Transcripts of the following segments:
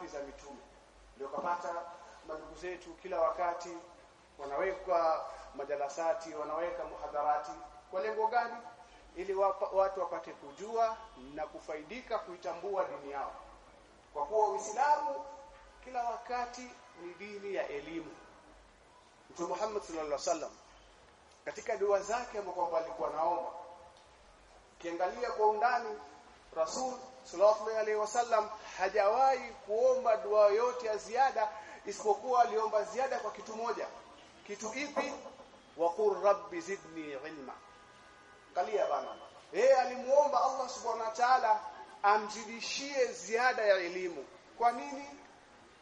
ndio za mitume. Ndio kapata mandugu zetu kila wakati wanawekwa madarasati wanaweka muhadharati. Kwa lengo gani? Ili watu wapate kujua na kufaidika kuitambua dini yao. Kwa kuwa Uislamu kila wakati ni dini ya elimu. Mtume Muhammad sallallahu alaihi wasallam katika dua zake ambapo alikuwa naomba kiangalia kwa undani Rasul sallallahu alaihi wasallam hajawahi kuomba dua yote ya ziada isipokuwa aliomba ziada kwa kitu moja. Kitu ipi? Waqur rabbi zidni ilma. Kalia bana. Yeye alimuomba Allah subhanahu wa ta'ala amzidishie ziada ya elimu. Kwa nini?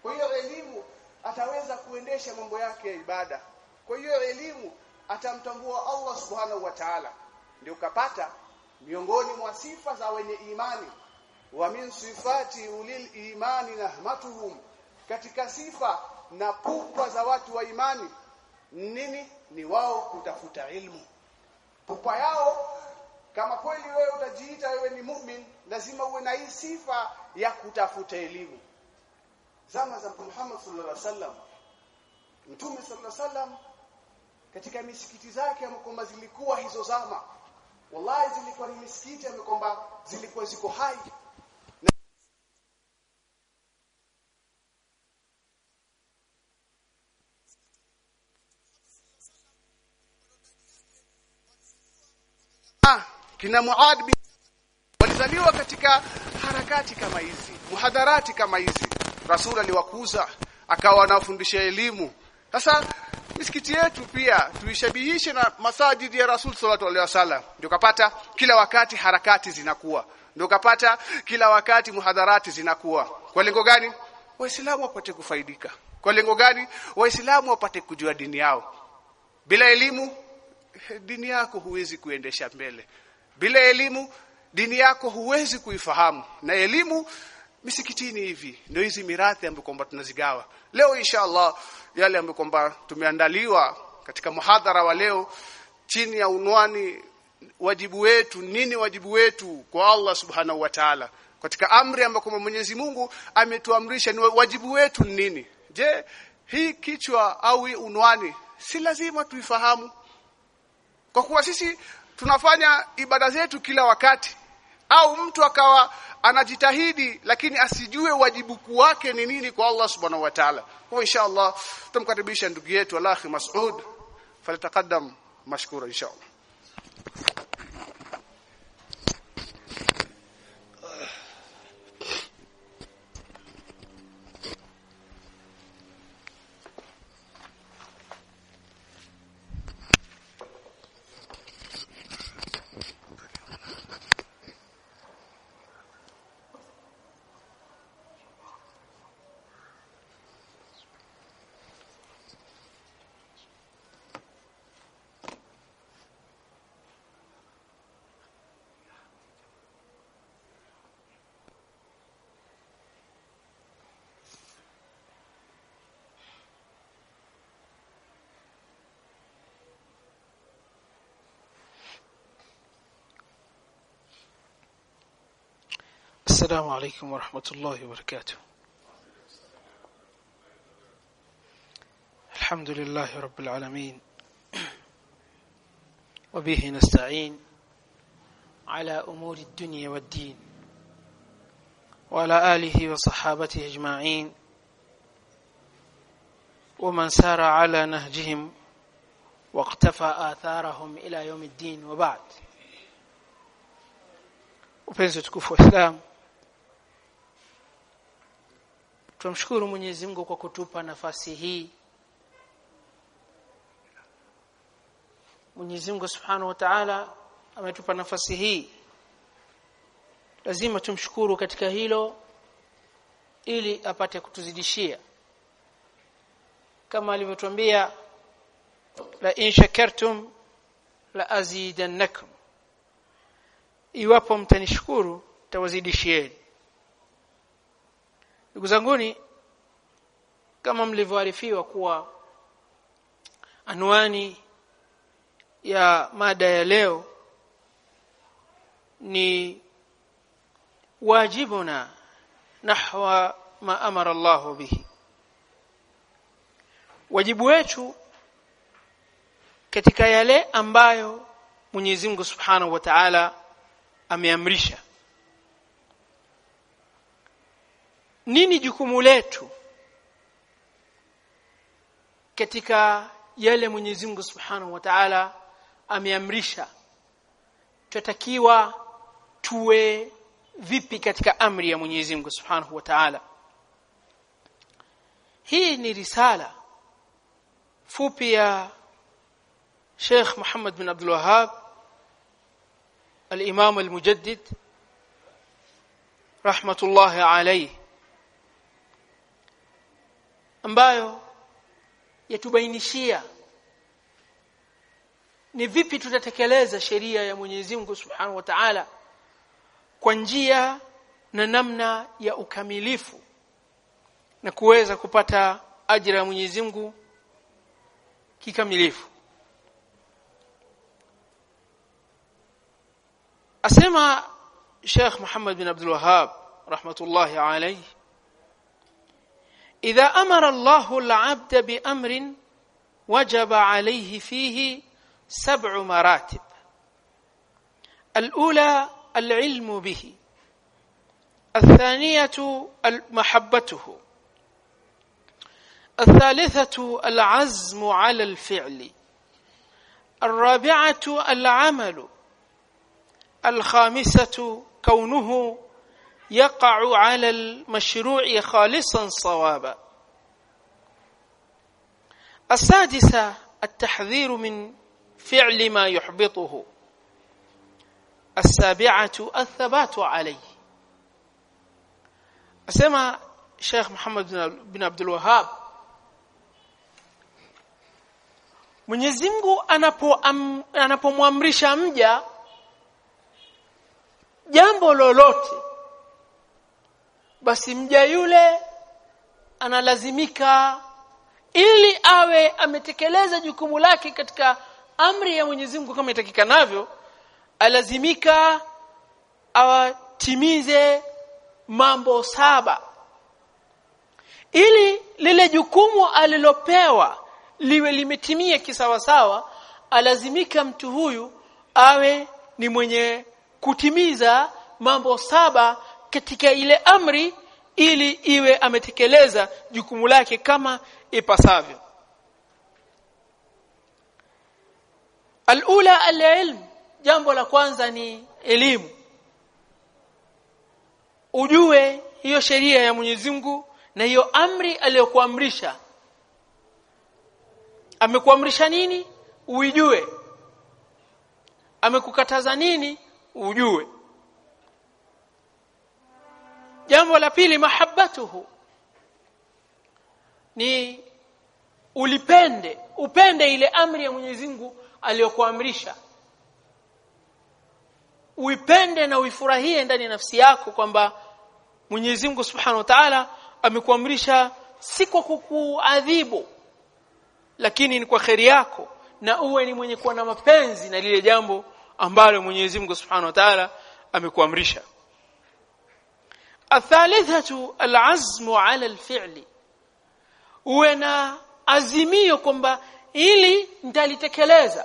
Kwa hiyo elimu ataweza kuendesha mambo yake ya ibada. Kwa hiyo elimu atamtambua Allah subhanahu wa ta'ala. Ndio kapata miongoni mwa sifa za wenye imani wa min sifati ulil imani nahmatuhum katika sifa na pupa za watu wa imani nini? Ni wao kutafuta ilmu. Pupa yao kama kweli wewe utajiita wewe ni mu'min lazima uwe na hii sifa ya kutafuta elimu. Zama za Muhammad sallallahu alaihi wasallam. Mtume sallallahu alaihi wasallam katika misikiti zake amekomba zilikuwa hizo zama. Wallahi zilikuwa ni misikiti amekomba zilikuwa ziko hai kina Muad bin walizaliwa katika harakati kama hizi muhadharati kama hizi. Rasul aliwakuza akawa anafundisha elimu. Sasa misikiti yetu pia tuishabihishe na masajidi ya rasul sallallahu alaihi wasallam. Ndio kapata kila wakati harakati zinakuwa. Ndio kapata kila wakati muhadharati zinakuwa. Kwa lengo gani? Waislamu wapate kufaidika. Kwa lengo gani? Waislamu wapate kujua dini yao. Bila elimu dini yako huwezi kuendesha mbele bila elimu dini yako huwezi kuifahamu. Na elimu misikitini hivi ndio hizi mirathi ambayo kwamba tunazigawa. Leo inshallah yale ambayo kwamba tumeandaliwa katika muhadhara wa leo chini ya unwani wajibu wetu nini wajibu wetu kwa Allah subhanahu wa ta'ala? Katika amri ambayo kwamba Mwenyezi Mungu ametuamrisha ni wajibu wetu nini? Je hii kichwa au hii unwani si lazima tuifahamu? Kwa kuwa sisi tunafanya ibada zetu kila wakati. Au mtu akawa anajitahidi lakini asijue wajibu wake ni nini kwa Allah subhanahu wa ta'ala. Kwa inshallah tumkaribisha ndugu yetu Alahi Mas'ud. Falitaqaddam mashkura inshallah السلام عليكم ورحمة الله وبركاته. الحمد لله رب العالمين. وبه نستعين على أمور الدنيا والدين. وعلى آله وصحابته أجمعين. ومن سار على نهجهم واقتفى آثارهم إلى يوم الدين وبعد. upenzi tukufu wa Islam Tumshukuru Mwenyezi Mungu kwa kutupa nafasi hii. Mwenyezi Mungu Subhanahu wa Ta'ala ametupa nafasi hii. Lazima tumshukuru katika hilo ili apate kutuzidishia kama alivyotuambia la in shakartum la azidannakum iwapo mtanishukuru tawazidishieni ndugu zanguni kama mlivyoarifiwa kuwa anwani ya mada ya leo ni wajibuna nahwa ma amara Allah bihi. Wajibu wetu katika yale ambayo Mwenyezi Mungu Subhanahu wa Ta'ala ameamrisha nini jukumu letu katika yale Mwenyezi Mungu Subhanahu wa Ta'ala ameamrisha? Tutakiwa tuwe vipi katika amri ya Mwenyezi Mungu Subhanahu wa Ta'ala? Hii ni risala fupi ya Sheikh Muhammad bin Abdul Wahhab al-Imam al-Mujaddid rahmatullahi alayhi ambayo yatubainishia. Ni vipi tutatekeleza sheria ya Mwenyezi Mungu Subhanahu wa Ta'ala kwa njia na namna ya ukamilifu na kuweza kupata ajira ya Mwenyezi Mungu kikamilifu? Asema Sheikh Muhammad bin Abdul Wahhab rahmatullahi alayhi إذا أمر الله العبد بأمر وجب عليه فيه سبع مراتب. الأولى العلم به. الثانية محبته الثالثة العزم على الفعل. الرابعة العمل. الخامسة كونه يقع على المشروع خالصا صوابا. السادسة التحذير من فعل ما يحبطه. السابعة الثبات عليه. أسمى شيخ محمد بن عبد الوهاب. Mwenyezi Mungu anapomwamrisha mja jambo lolote basi mja yule analazimika ili awe ametekeleza jukumu lake katika amri ya Mwenyezi Mungu kama itakikanavyo alazimika awatimize mambo saba. Ili lile jukumu alilopewa liwe limetimia kisawasawa alazimika mtu huyu awe ni mwenye kutimiza mambo saba katika ile amri ili iwe ametekeleza jukumu lake kama ipasavyo. Alula alilm jambo la kwanza ni elimu. Ujue hiyo sheria ya Mwenyezi Mungu na hiyo amri aliyokuamrisha. Amekuamrisha nini? Uijue. Amekukataza nini? Ujue jambo la pili mahabbatuhu. Ni ulipende upende ile amri ya Mwenyezi Mungu aliyokuamrisha. Uipende na uifurahie ndani ya nafsi yako kwamba Mwenyezi Mungu Subhanahu wa Ta'ala amekuamrisha si kwa kukuadhibu lakini ni kwa kheri yako na uwe ni mwenye kuwa na mapenzi na lile jambo ambalo Mwenyezi Mungu Subhanahu wa Ta'ala amekuamrisha athalithatu alazmu ala alfi'li uwe na azimio kwamba ili nitalitekeleza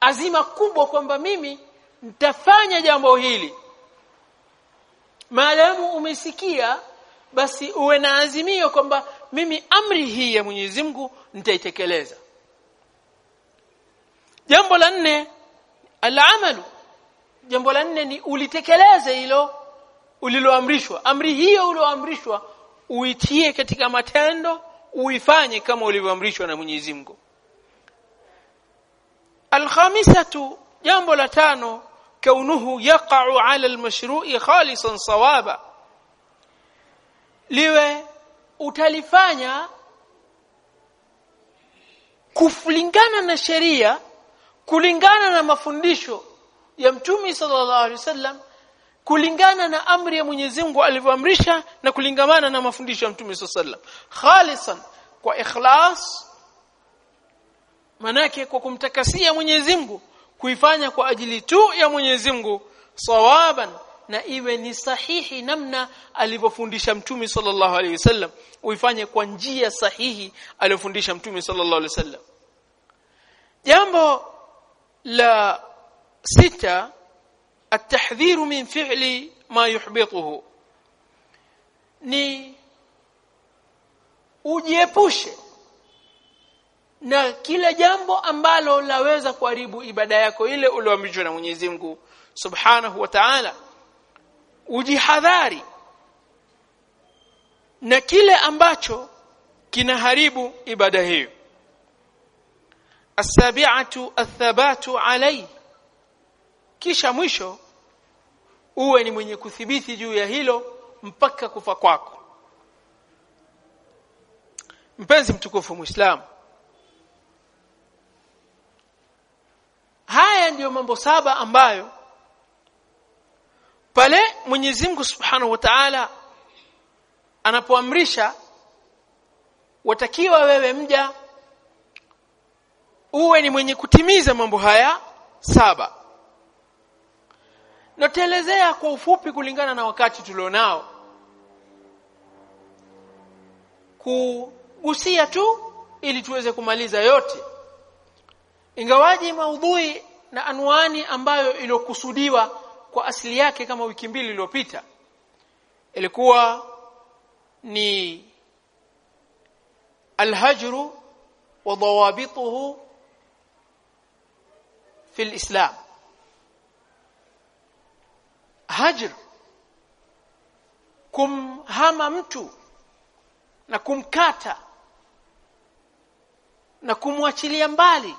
azima kubwa kwamba mimi nitafanya jambo hili maadamu umesikia basi uwe na azimio kwamba mimi amri hii ya Mwenyezi Mungu nitaitekeleza jambo la nne alamalu jambo la nne ni ulitekeleze hilo uliloamrishwa. Amri hiyo ulioamrishwa uitie katika matendo uifanye kama ulivyoamrishwa na Mwenyezi Mungu. Alkhamisatu jambo la tano kaunuhu yaqa'u 'ala almashru'i khalisan sawaba. Liwe utalifanya kulingana na sheria kulingana na mafundisho ya mtume sallallahu alaihi wasallam kulingana na amri ya Mwenyezi Mungu alivyoamrisha na kulingamana na mafundisho ya mtume wasallam. Khalisan kwa ikhlas manake kwa kumtakasia Mwenyezi Mungu kuifanya kwa ajili tu ya Mwenyezi Mungu sawaban na iwe ni sahihi namna alivyofundisha mtume sallallahu alaihi wasallam uifanye kwa njia sahihi aliyofundisha mtume sallallahu alaihi wasallam. Jambo la sita atahdhiru min fi'li ma yuhbituhu ni ujiepushe na kila jambo ambalo laweza kuharibu ibada yako ile ulioamrishwa na Mwenyezi Mungu Subhanahu wa Ta'ala. Ujihadhari na kile ambacho kinaharibu ibada hiyo. Asabiatu athabatu alayhi. Kisha mwisho uwe ni mwenye kuthibiti juu ya hilo mpaka kufa kwako. Mpenzi mtukufu muislamu haya ndiyo mambo saba ambayo pale Mwenyezi Mungu Subhanahu wa Ta'ala anapoamrisha watakiwa wewe mja uwe ni mwenye kutimiza mambo haya saba nataelezea kwa ufupi kulingana na wakati tulionao. Kugusia tu ili tuweze kumaliza yote. Ingawaji maudhui na anwani ambayo iliyokusudiwa kwa asili yake kama wiki mbili iliyopita ilikuwa ni alhajru wa dawabituhu fi alislam hajr kumhama mtu na kumkata na kumwachilia mbali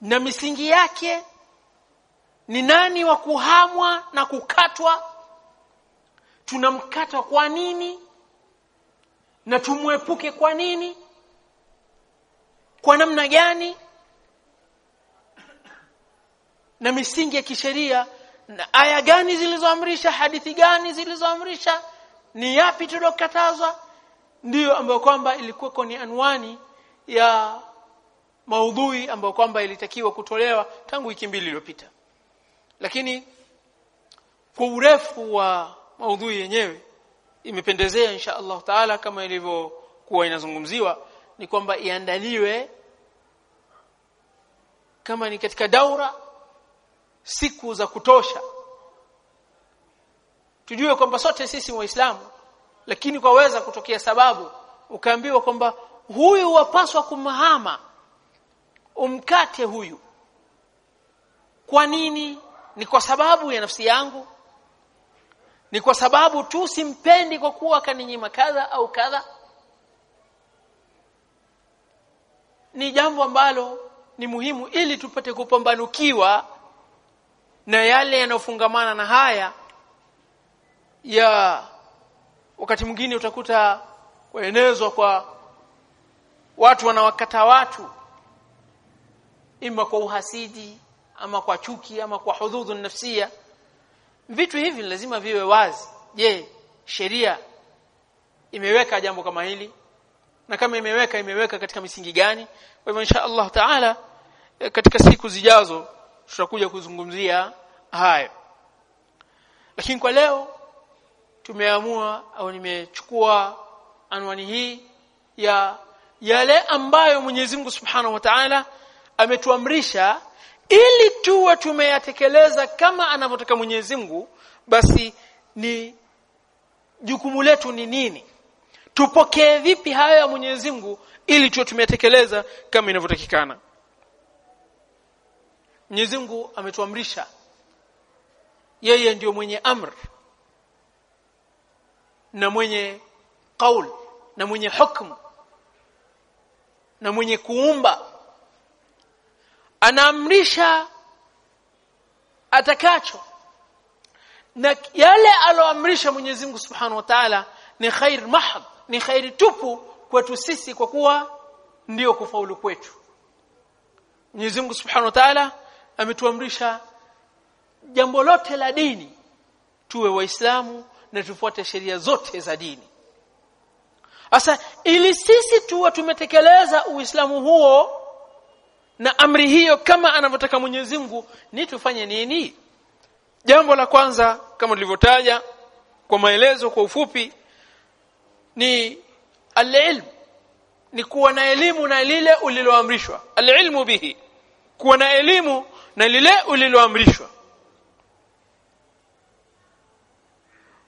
na misingi yake ni nani wa kuhamwa na kukatwa? Tunamkata kwa nini? Na tumwepuke kwa nini? Kwa namna gani na misingi ya kisheria na aya gani zilizoamrisha hadithi gani zilizoamrisha ni yapi tulokatazwa ndiyo ambayo kwamba ilikuwa ni anwani ya maudhui ambayo kwamba ilitakiwa kutolewa tangu wiki mbili iliyopita. Lakini kwa urefu wa maudhui yenyewe imependezea insha Allah taala kama ilivyokuwa inazungumziwa ni kwamba iandaliwe kama ni katika daura siku za kutosha. Tujue kwamba sote sisi waislamu lakini kwaweza kutokea sababu ukaambiwa kwamba huyu wapaswa kumhama umkate huyu. Kwa nini? Ni kwa sababu ya nafsi yangu? Ni kwa sababu tu simpendi kwa kuwa kaninyima kadha au kadha? Ni jambo ambalo ni muhimu ili tupate kupambanukiwa na yale yanayofungamana na haya ya wakati mwingine utakuta kuenezwa kwa watu wanawakata watu ima kwa uhasidi ama kwa chuki ama kwa hudhudhu nafsia. Vitu hivi lazima viwe wazi. Je sheria imeweka jambo kama hili? Na kama imeweka imeweka katika misingi gani? Kwa hivyo insha Allah taala katika siku zijazo tutakuja kuzungumzia hayo. Lakini kwa leo tumeamua au nimechukua anwani hii ya yale ambayo Mwenyezi Mungu Subhanahu wa Ta'ala ametuamrisha ili tuwe tumeyatekeleza kama anavyotaka Mwenyezi Mungu basi ni jukumu letu ni nini? Tupokee vipi hayo ya Mwenyezi Mungu ili tuwe tumeyatekeleza kama inavyotakikana Mwenyezi Mungu ametuamrisha. Yeye ndiyo mwenye amr na mwenye kaul na mwenye hukumu na mwenye kuumba. Anaamrisha atakacho. Na yale aloamrisha Mwenyezi Mungu Subhanahu wa Ta'ala ni khair mahd ni khairi tupu kwetu sisi kwa kuwa ndio kufaulu kwetu. Mwenyezi Mungu Subhanahu wa Ta'ala ametuamrisha jambo lote la dini tuwe waislamu na tufuate sheria zote za dini. Sasa ili sisi tuwe tumetekeleza uislamu huo na amri hiyo kama anavyotaka Mwenyezi Mungu ni tufanye nini? Jambo la kwanza kama tulivyotaja kwa maelezo kwa ufupi ni al-ilm ni kuwa na elimu na lile uliloamrishwa. Al-ilmu bihi kuwa na elimu na lile uliloamrishwa.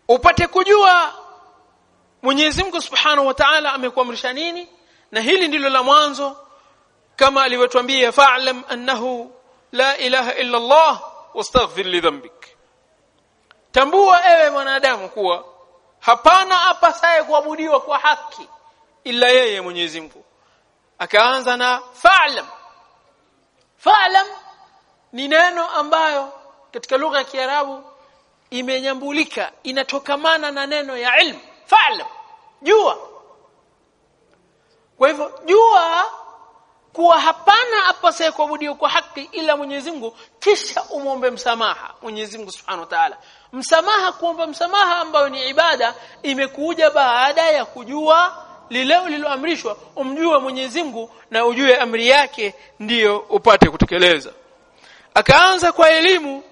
Upate kujua Mwenyezi Mungu Subhanahu wa Ta'ala amekuamrisha nini na hili ndilo la mwanzo kama alivyotuambia fa'lam annahu la ilaha illa Allah wastaghfir li dhanbik. Tambua ewe mwanadamu kuwa hapana apasaye kuabudiwa kwa haki ila yeye Mwenyezi Mungu. Akaanza na fa'lam fa'lam ni neno ambayo katika lugha ya Kiarabu imenyambulika inatokamana na neno ya ilmu. Fa'lam jua. Kwa hivyo jua kuwa hapana apasaye kuabudiwa kwa haki ila Mwenyezi Mungu kisha umombe msamaha Mwenyezi Mungu Subhanahu wa Ta'ala. Msamaha kuomba msamaha ambayo ni ibada imekuja baada ya kujua lile liloamrishwa umjue Mwenyezi Mungu na ujue amri yake ndiyo upate kutekeleza. Akaanza kwa elimu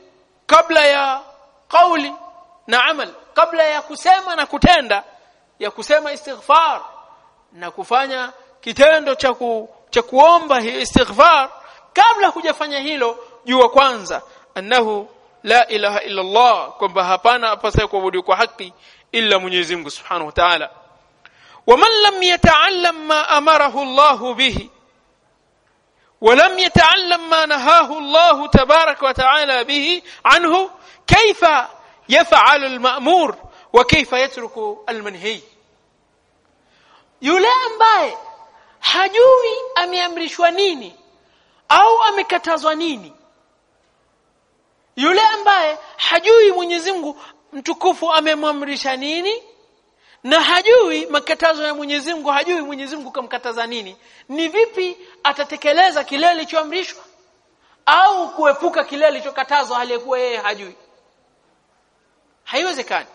kabla ya kauli na amal kabla ya kusema na kutenda ya kusema istighfar na kufanya kitendo cha ku, cha kuomba istighfar. Kabla hujafanya hilo jua kwanza annahu la ilaha illa Allah kwamba hapana apasaye kuabudu kwa haki illa Mwenyezi Mungu Subhanahu wa Ta'ala ومن لم يتعلم ما أمره الله به ولم يتعلم ما نهاه الله تبارك وتعالى به عنه كيف يفعل المأمور وكيف يترك المنهي؟ يولى أمباي حجوي أم يمرشوانيني أو أم كتازوانيني يولى أمباي حجوي من يزنغو mtukufu amemwamrisha nini na hajui makatazo ya Mwenyezi Mungu hajui Mwenyezi Mungu kamkataza nini. Ni vipi atatekeleza kile alichoamrishwa? Au kuepuka kile alichokatazwa aliyekuwa yeye hajui? Haiwezekani.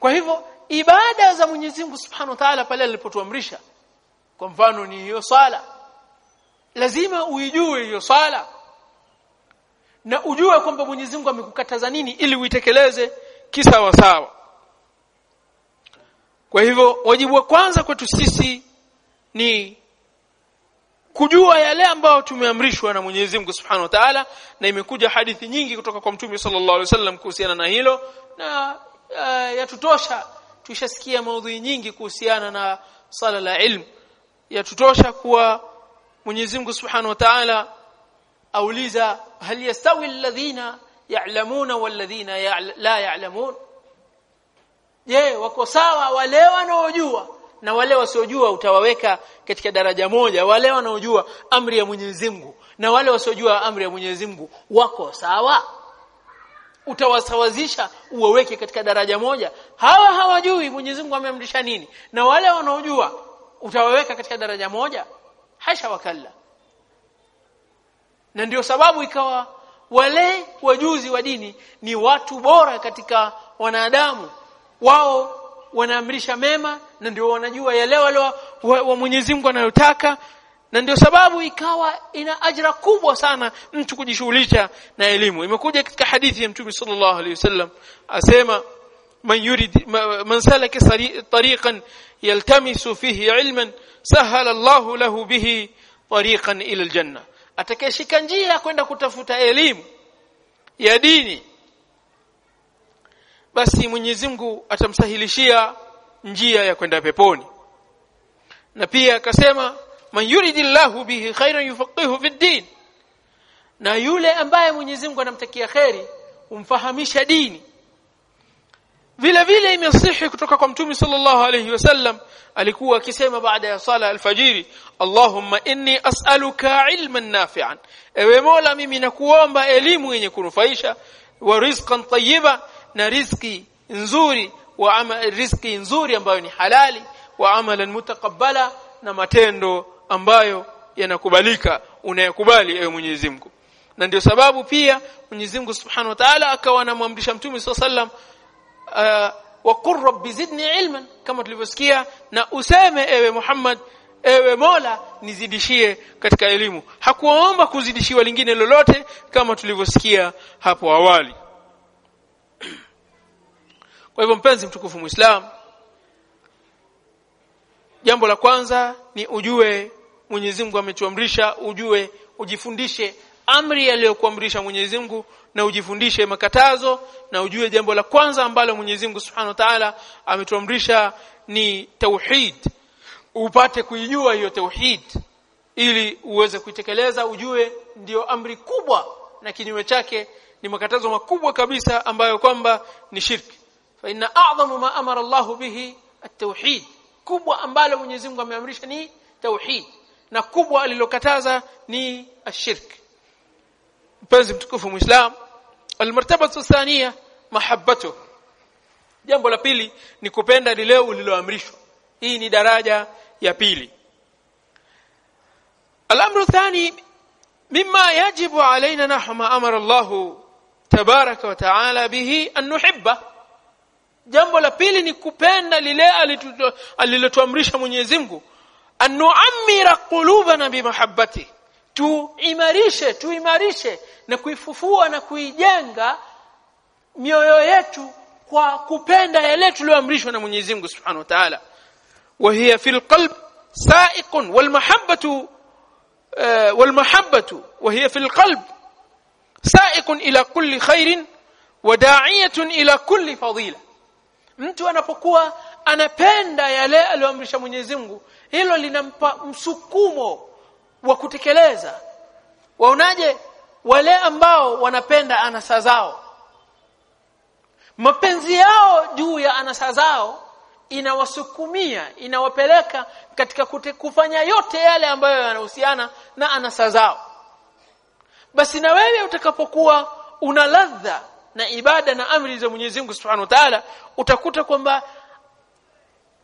Kwa hivyo ibada za Mwenyezi Mungu Subhanahu wa Ta'ala pale alipotuamrisha kwa mfano ni hiyo sala, lazima uijue hiyo sala na ujue kwamba Mwenyezi Mungu amekukataza nini ili uitekeleze kisawa sawa kwa hivyo wajibu wa kwanza kwetu sisi ni kujua yale ambayo tumeamrishwa na Mwenyezi Mungu Subhanahu wa Ta'ala na imekuja hadithi nyingi kutoka kwa Mtume sallallahu alaihi wasallam kuhusiana na hilo na uh, yatutosha. Tushasikia maudhui nyingi kuhusiana na sala la ilmu. Yatutosha kuwa Mwenyezi Mungu Subhanahu wa Ta'ala auliza hal yastawi alladhina ya'lamuna walladhina la ya'lamun je wako sawa wale wanaojua? Na wale wasiojua utawaweka katika daraja moja. Wale wanaojua amri ya Mwenyezi na wale wasiojua amri ya Mwenyezi wako sawa? Utawasawazisha uwaweke katika daraja moja? Hawa hawajui Mwenyezi Mungu ameamrisha nini. Na wale wanaojua utawaweka katika daraja moja? Hasha wakalla. Na ndio sababu ikawa wale wajuzi wa dini ni watu bora katika wanadamu wao wanaamrisha mema na ndio wanajua yale wale wa, Mwenyezi Mungu anayotaka. Na ndio sababu ikawa ina ajira kubwa sana mtu kujishughulisha na elimu. Imekuja katika hadithi ya Mtume sallallahu alaihi wasallam asema man yurid man salaka tariqan yaltamisu fihi ilman sahala Allah lahu bihi tariqan ila aljanna. Atakayeshika njia kwenda kutafuta elimu ya dini basi Mwenyezi Mungu atamsahilishia njia ya kwenda peponi. Na pia akasema man yuridillahu bihi khairan yufaqihu fi din. Na yule ambaye Mwenyezi Mungu anamtakia khairi umfahamisha dini. Vile vile imesihi kutoka kwa mtume sallallahu alayhi wasallam alikuwa akisema baada ya sala alfajiri Allahumma inni as'aluka ilman nafi'an. Ewe Mola mimi nakuomba elimu yenye kunufaisha wa rizqan tayyiba na riziki nzuri wa riziki nzuri ambayo ni halali wa amalan mutakabbala na matendo ambayo yanakubalika unayakubali ewe Mwenyezi Mungu. Na ndio sababu pia Mwenyezi Mungu Subhanahu wa Ta'ala akawa anamwamrisha Mtume SAW uh, wa qur rabbi zidni ilman kama tulivyosikia na useme ewe Muhammad ewe Mola nizidishie katika elimu. Hakuomba kuzidishiwa lingine lolote kama tulivyosikia hapo awali kwa hivyo mpenzi mtukufu Muislam jambo la kwanza ni ujue Mwenyezi Mungu ametuamrisha ujue ujifundishe amri aliyokuamrisha Mwenyezi Mungu na ujifundishe makatazo na ujue jambo la kwanza ambalo Mwenyezi Mungu Subhanahu wa Ta'ala ametuamrisha ni tauhid. Upate kuijua hiyo tauhid ili uweze kuitekeleza ujue ndiyo amri kubwa na kinyume chake ni makatazo makubwa kabisa ambayo kwamba ni shirki fa inna a'zamu ma amara Allah bihi at-tauhid kubwa ambalo Mwenyezi Mungu ameamrisha ni tauhid na kubwa alilokataza ni ashirk mpenzi mtukufu muislam almartabatu thania mahabbatu jambo la pili ni kupenda lile uliloamrishwa hii ni daraja ya pili الامر الثاني مما يجب علينا نحو ما امر الله تبارك وتعالى به ان نحبه jambo la pili ni kupenda lile alilotuamrisha Mwenyezi Mungu anuamira qulubana bimahabbati tuimarishe tuimarishe na kuifufua na kuijenga mioyo yetu kwa kupenda yale tulioamrishwa na Mwenyezi Mungu Subhanahu wa Ta'ala wa hiya fil qalb sa'iqun wal mahabbatu wal mahabbatu wa hiya fil qalb sa'iqun ila kulli khairin da'iyatun ila kulli fadila mtu anapokuwa anapenda yale aliyoamrisha Mwenyezi Mungu hilo linampa msukumo wa kutekeleza. Waonaje? Wale ambao wanapenda anasa zao. Mapenzi yao juu ya anasa zao inawasukumia inawapeleka katika kute, kufanya yote yale ambayo yanahusiana na anasa zao. Basi na wewe utakapokuwa una ladha na ibada na amri za Mwenyezi Mungu Subhanahu wa Ta'ala utakuta kwamba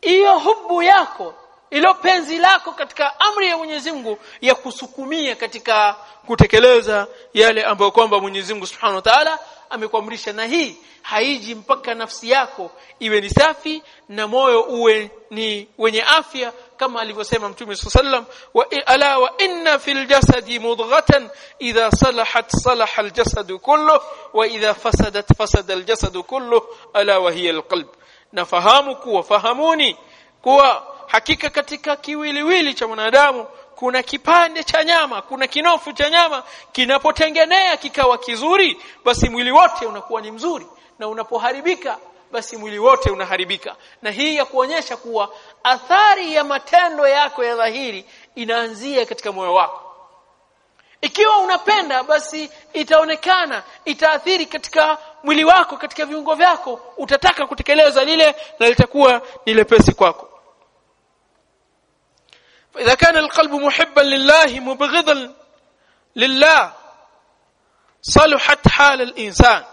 hiyo hubu yako ilo penzi lako katika amri ya Mwenyezi Mungu ya kusukumia katika kutekeleza yale ambayo kwamba Mwenyezi Mungu Subhanahu wa Ta'ala amekuamrisha na hii haiji mpaka nafsi yako iwe ni safi na moyo uwe ni wenye afya kama alivyosema Mtume sallam wa ala wa inna fil jasadi mudghatan idha salahat salaha al jasadu kullu wa idha fasadat fasada al jasadu kullu ala wa hiya al qalb nafahamu kuwa fahamuni kuwa hakika katika kiwiliwili cha mwanadamu kuna kipande cha nyama kuna kinofu cha nyama kinapotengenea kikawa kizuri basi mwili wote unakuwa ni mzuri. Na unapoharibika basi mwili wote unaharibika. Na hii ya kuonyesha kuwa athari ya matendo yako ya dhahiri inaanzia katika moyo wako. Ikiwa unapenda basi itaonekana itaathiri katika mwili wako katika viungo vyako. Utataka kutekeleza lile na litakuwa ni lepesi kwako فإذا كان القلب محبا لله مبغضا لله صلحت حال الإنسان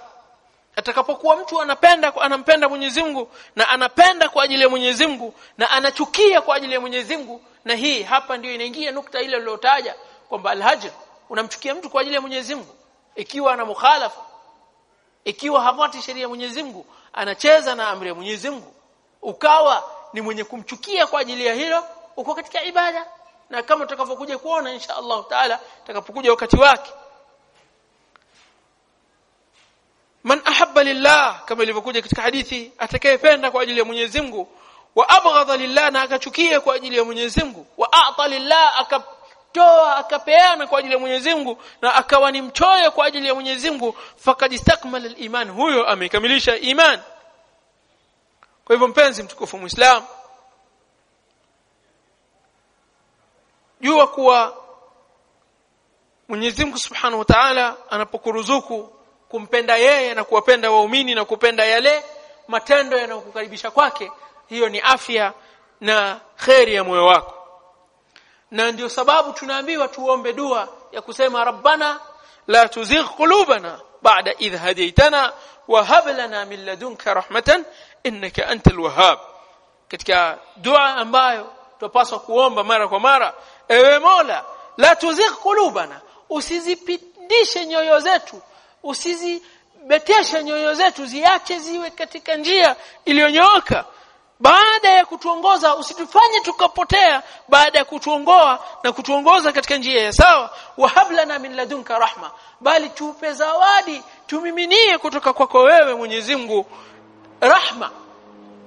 atakapokuwa mtu anapenda anampenda Mwenyezi Mungu na anapenda kwa ajili ya Mwenyezi Mungu na anachukia kwa ajili ya Mwenyezi Mungu na hii hapa ndio inaingia nukta ile niliyotaja kwamba alhajr unamchukia mtu kwa ajili ya Mwenyezi Mungu ikiwa ana mukhalafa ikiwa hafuati sheria ya Mwenyezi Mungu anacheza na amri ya Mwenyezi Mungu ukawa ni mwenye kumchukia kwa ajili ya hilo uko katika ibada. Na kama tutakavyokuja kuona insha Allah taala takapokuja wakati wake. Man ahabba lillah kama ilivyokuja katika hadithi atakayependa kwa ajili ya Mwenyezi Mungu wa abghadha lillah na akachukia kwa ajili ya Mwenyezi Mungu wa a'ta lillah akatoa akapeana kwa ajili ya Mwenyezi Mungu na akawa ni mchoyo kwa ajili ya Mwenyezi Mungu faqad istakmala al-iman huyo amekamilisha iman. Kwa hivyo mpenzi mtukufu muislam jua kuwa Mwenyezi Mungu Subhanahu wa Ta'ala anapokuruzuku kumpenda yeye na kuwapenda waumini na kupenda yale matendo yanayokukaribisha kwake hiyo ni afya na kheri ya moyo wako. Na ndio sababu tunaambiwa tuombe dua ya kusema rabbana la tuzigh qulubana ba'da idh hadaytana wa hab lana min ladunka rahmatan innaka antal wahhab. Katika dua ambayo tupaswa kuomba mara kwa mara ewe Mola la tuzigh kulubana usizipindishe nyoyo zetu usizibeteshe nyoyo zetu ziache ziwe katika njia iliyonyooka. Baada ya kutuongoza usitufanye tukapotea baada ya kutuongoa na kutuongoza katika njia ya sawa. Wahablana min ladunka rahma bali tupe zawadi tumiminie kutoka kwako wewe Mwenyezi Mungu. Rahma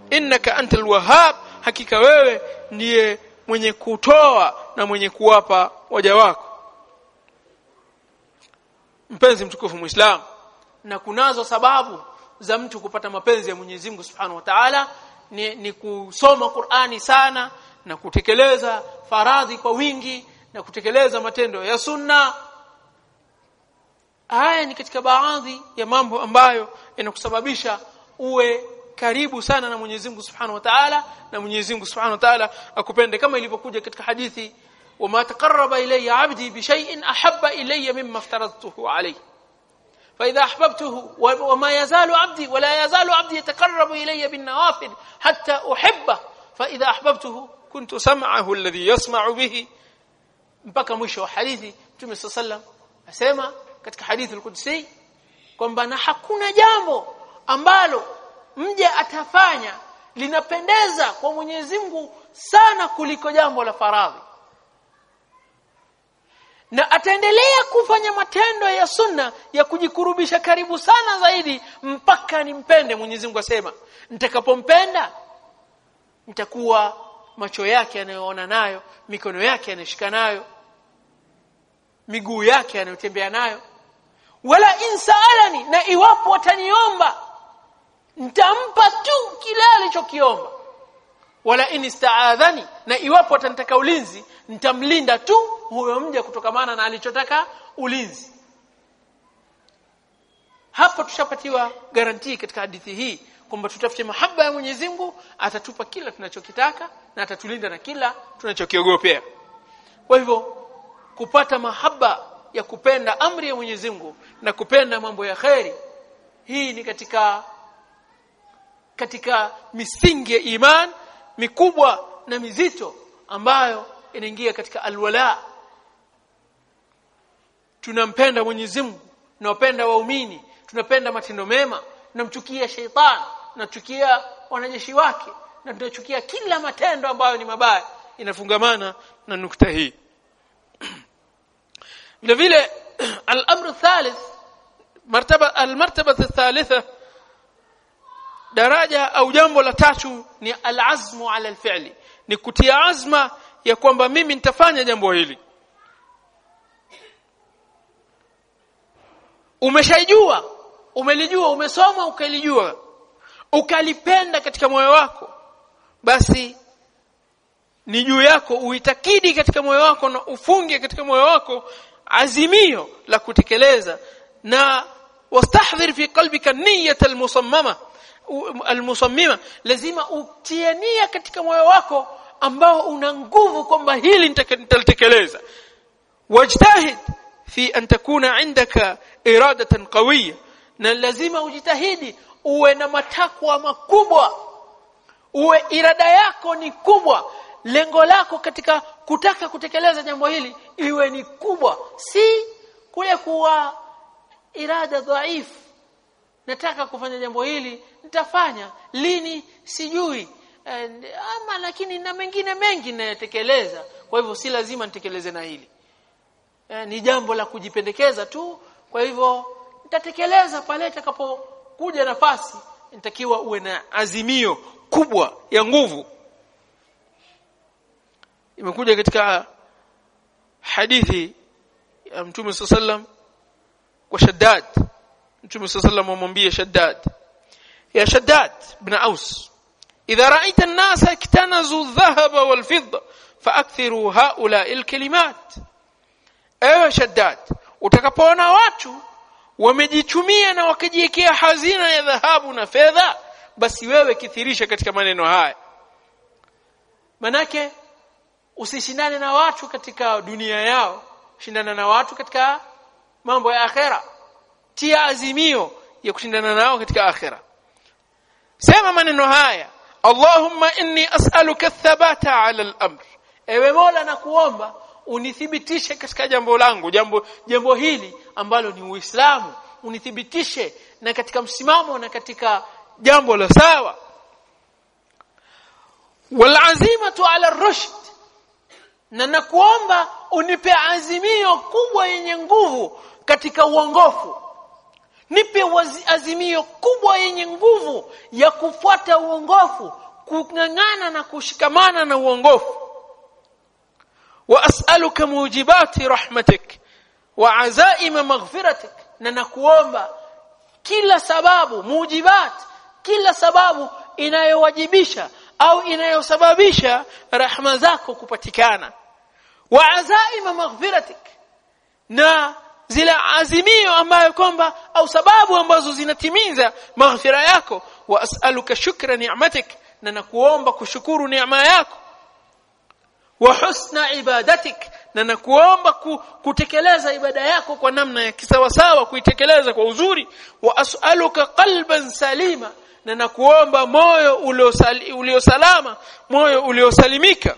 innaka antal wahhab hakika wewe ndiye mwenye kutoa na mwenye kuwapa waja wako. Mpenzi mtukufu muislam na kunazo sababu za mtu kupata mapenzi ya Mwenyezi Mungu Subhanahu wa Ta'ala ni, ni kusoma Qur'ani sana na kutekeleza faradhi kwa wingi na kutekeleza matendo ya sunna. Haya ni katika baadhi ya mambo ambayo yanakusababisha uwe karibu sana na Mwenyezi Mungu Subhanahu wa Ta'ala na Mwenyezi Mungu Subhanahu wa Ta'ala akupende kama ilivyokuja katika hadithi wama taqarraba ilayya 'abdi bi shay'in ahabba ilayya mimma aftaradtuhu alayhi فإذا أحببته وما يزال عبدي ولا يزال عبدي يتقرب إلي بالنوافل حتى أحبه فإذا أحببته كنت سمعه الذي يسمع به mpaka mwisho wa hadithi Mtume sallam asema katika hadithi al-Qudsi kwamba na hakuna jambo ambalo mja atafanya linapendeza kwa Mwenyezi Mungu sana kuliko jambo la faradhi na ataendelea kufanya matendo ya sunna ya kujikurubisha karibu sana zaidi mpaka nimpende Mwenyezi Mungu asema nitakapompenda nitakuwa macho yake anayoona nayo mikono yake anayoshika nayo miguu yake anayotembea nayo. Wala insaalani na iwapo ataniomba nitampa tu kile alichokiomba wala in istaadhani na iwapo atanitaka ulinzi nitamlinda tu huyo mja kutokamana na alichotaka ulinzi. Hapo tushapatiwa garantii katika hadithi hii kwamba tutafute mahaba ya Mwenyezi Mungu atatupa kila tunachokitaka na atatulinda na kila tunachokiogopea. Kwa hivyo kupata mahaba ya kupenda amri ya Mwenyezi Mungu na kupenda mambo ya kheri hii ni katika katika misingi ya iman mikubwa na mizito ambayo inaingia katika alwala. Tunampenda Mwenyezi Mungu tunapenda waumini tunapenda matendo mema tunamchukia sheitani tunachukia wanajeshi wake na tunachukia kila matendo ambayo ni mabaya. Inafungamana na nukta hii. Vile vile al-amru thalith martaba al-martaba thalitha daraja au jambo la tatu ni al-azmu ala al-fi'li. Ni kutia azma ya kwamba mimi nitafanya jambo hili. Umeshaijua umelijua umesoma ukalijua ukalipenda katika moyo wako basi ni juu yako uitakidi katika moyo wako na ufunge katika moyo wako azimio la kutekeleza. Na wastahdhir fi qalbika niyyat almusammama almusammima lazima utie nia katika moyo wako ambao una nguvu kwamba hili nitalitekeleza. Wajtahid fi an takuna indaka iradatan qawiyya na lazima ujitahidi uwe na matakwa makubwa. Uwe irada yako ni kubwa. Lengo lako katika kutaka kutekeleza jambo hili iwe ni kubwa. Si kule kuwa irada dhaifu nataka kufanya jambo hili nitafanya. Lini? Sijui. And, ama lakini na mengine mengi ninayotekeleza kwa hivyo si lazima nitekeleze na hili. E, ni jambo la kujipendekeza tu. Kwa hivyo nitatekeleza pale itakapokuja nafasi. Nitakiwa uwe na azimio kubwa ya nguvu. Imekuja katika hadithi ya Mtume sallam kwa Shaddad Mtume sallam amwambia Shaddad ya Shaddad ibn Aus idha ra'aita an-nasa iktanazu adh-dhahaba wal-fidda fa'akthiru ha'ula'i al-kalimat. Ewe Shaddad utakapoona watu wamejichumia na wakajiwekea hazina ya dhahabu na fedha basi wewe kithirisha katika maneno haya. Manake usishindane na watu katika dunia yao shindana na watu katika mambo ya akhera tia azimio ya kushindana nao katika akhira sema maneno haya Allahumma inni as'aluka thabata 'ala al-amr. Ewe Mola nakuomba unithibitishe katika jambo langu jambo jambo hili ambalo ni Uislamu. Unithibitishe na katika msimamo na katika jambo la sawa. Walazimatu ala rushd na nakuomba unipe azimio kubwa yenye nguvu katika uongofu nipe azimio kubwa yenye nguvu ya kufuata uongofu kung'ang'ana na kushikamana na uongofu. Wa as'aluka mujibati rahmatik wa azaima maghfiratik na nakuomba kila sababu mujibat kila sababu inayowajibisha au inayosababisha rahma zako kupatikana. Wa azaima maghfiratik na zile azimio ambayo kwamba au sababu ambazo zinatimiza maghfira yako. Wa as'aluka shukra ni'matik na nakuomba kushukuru neema yako. Wa husna ibadatik na nakuomba kutekeleza ibada yako kwa namna ya kisawasawa kuitekeleza kwa uzuri. Wa as'aluka qalban salima na nakuomba moyo uliosalama moyo uliosalimika.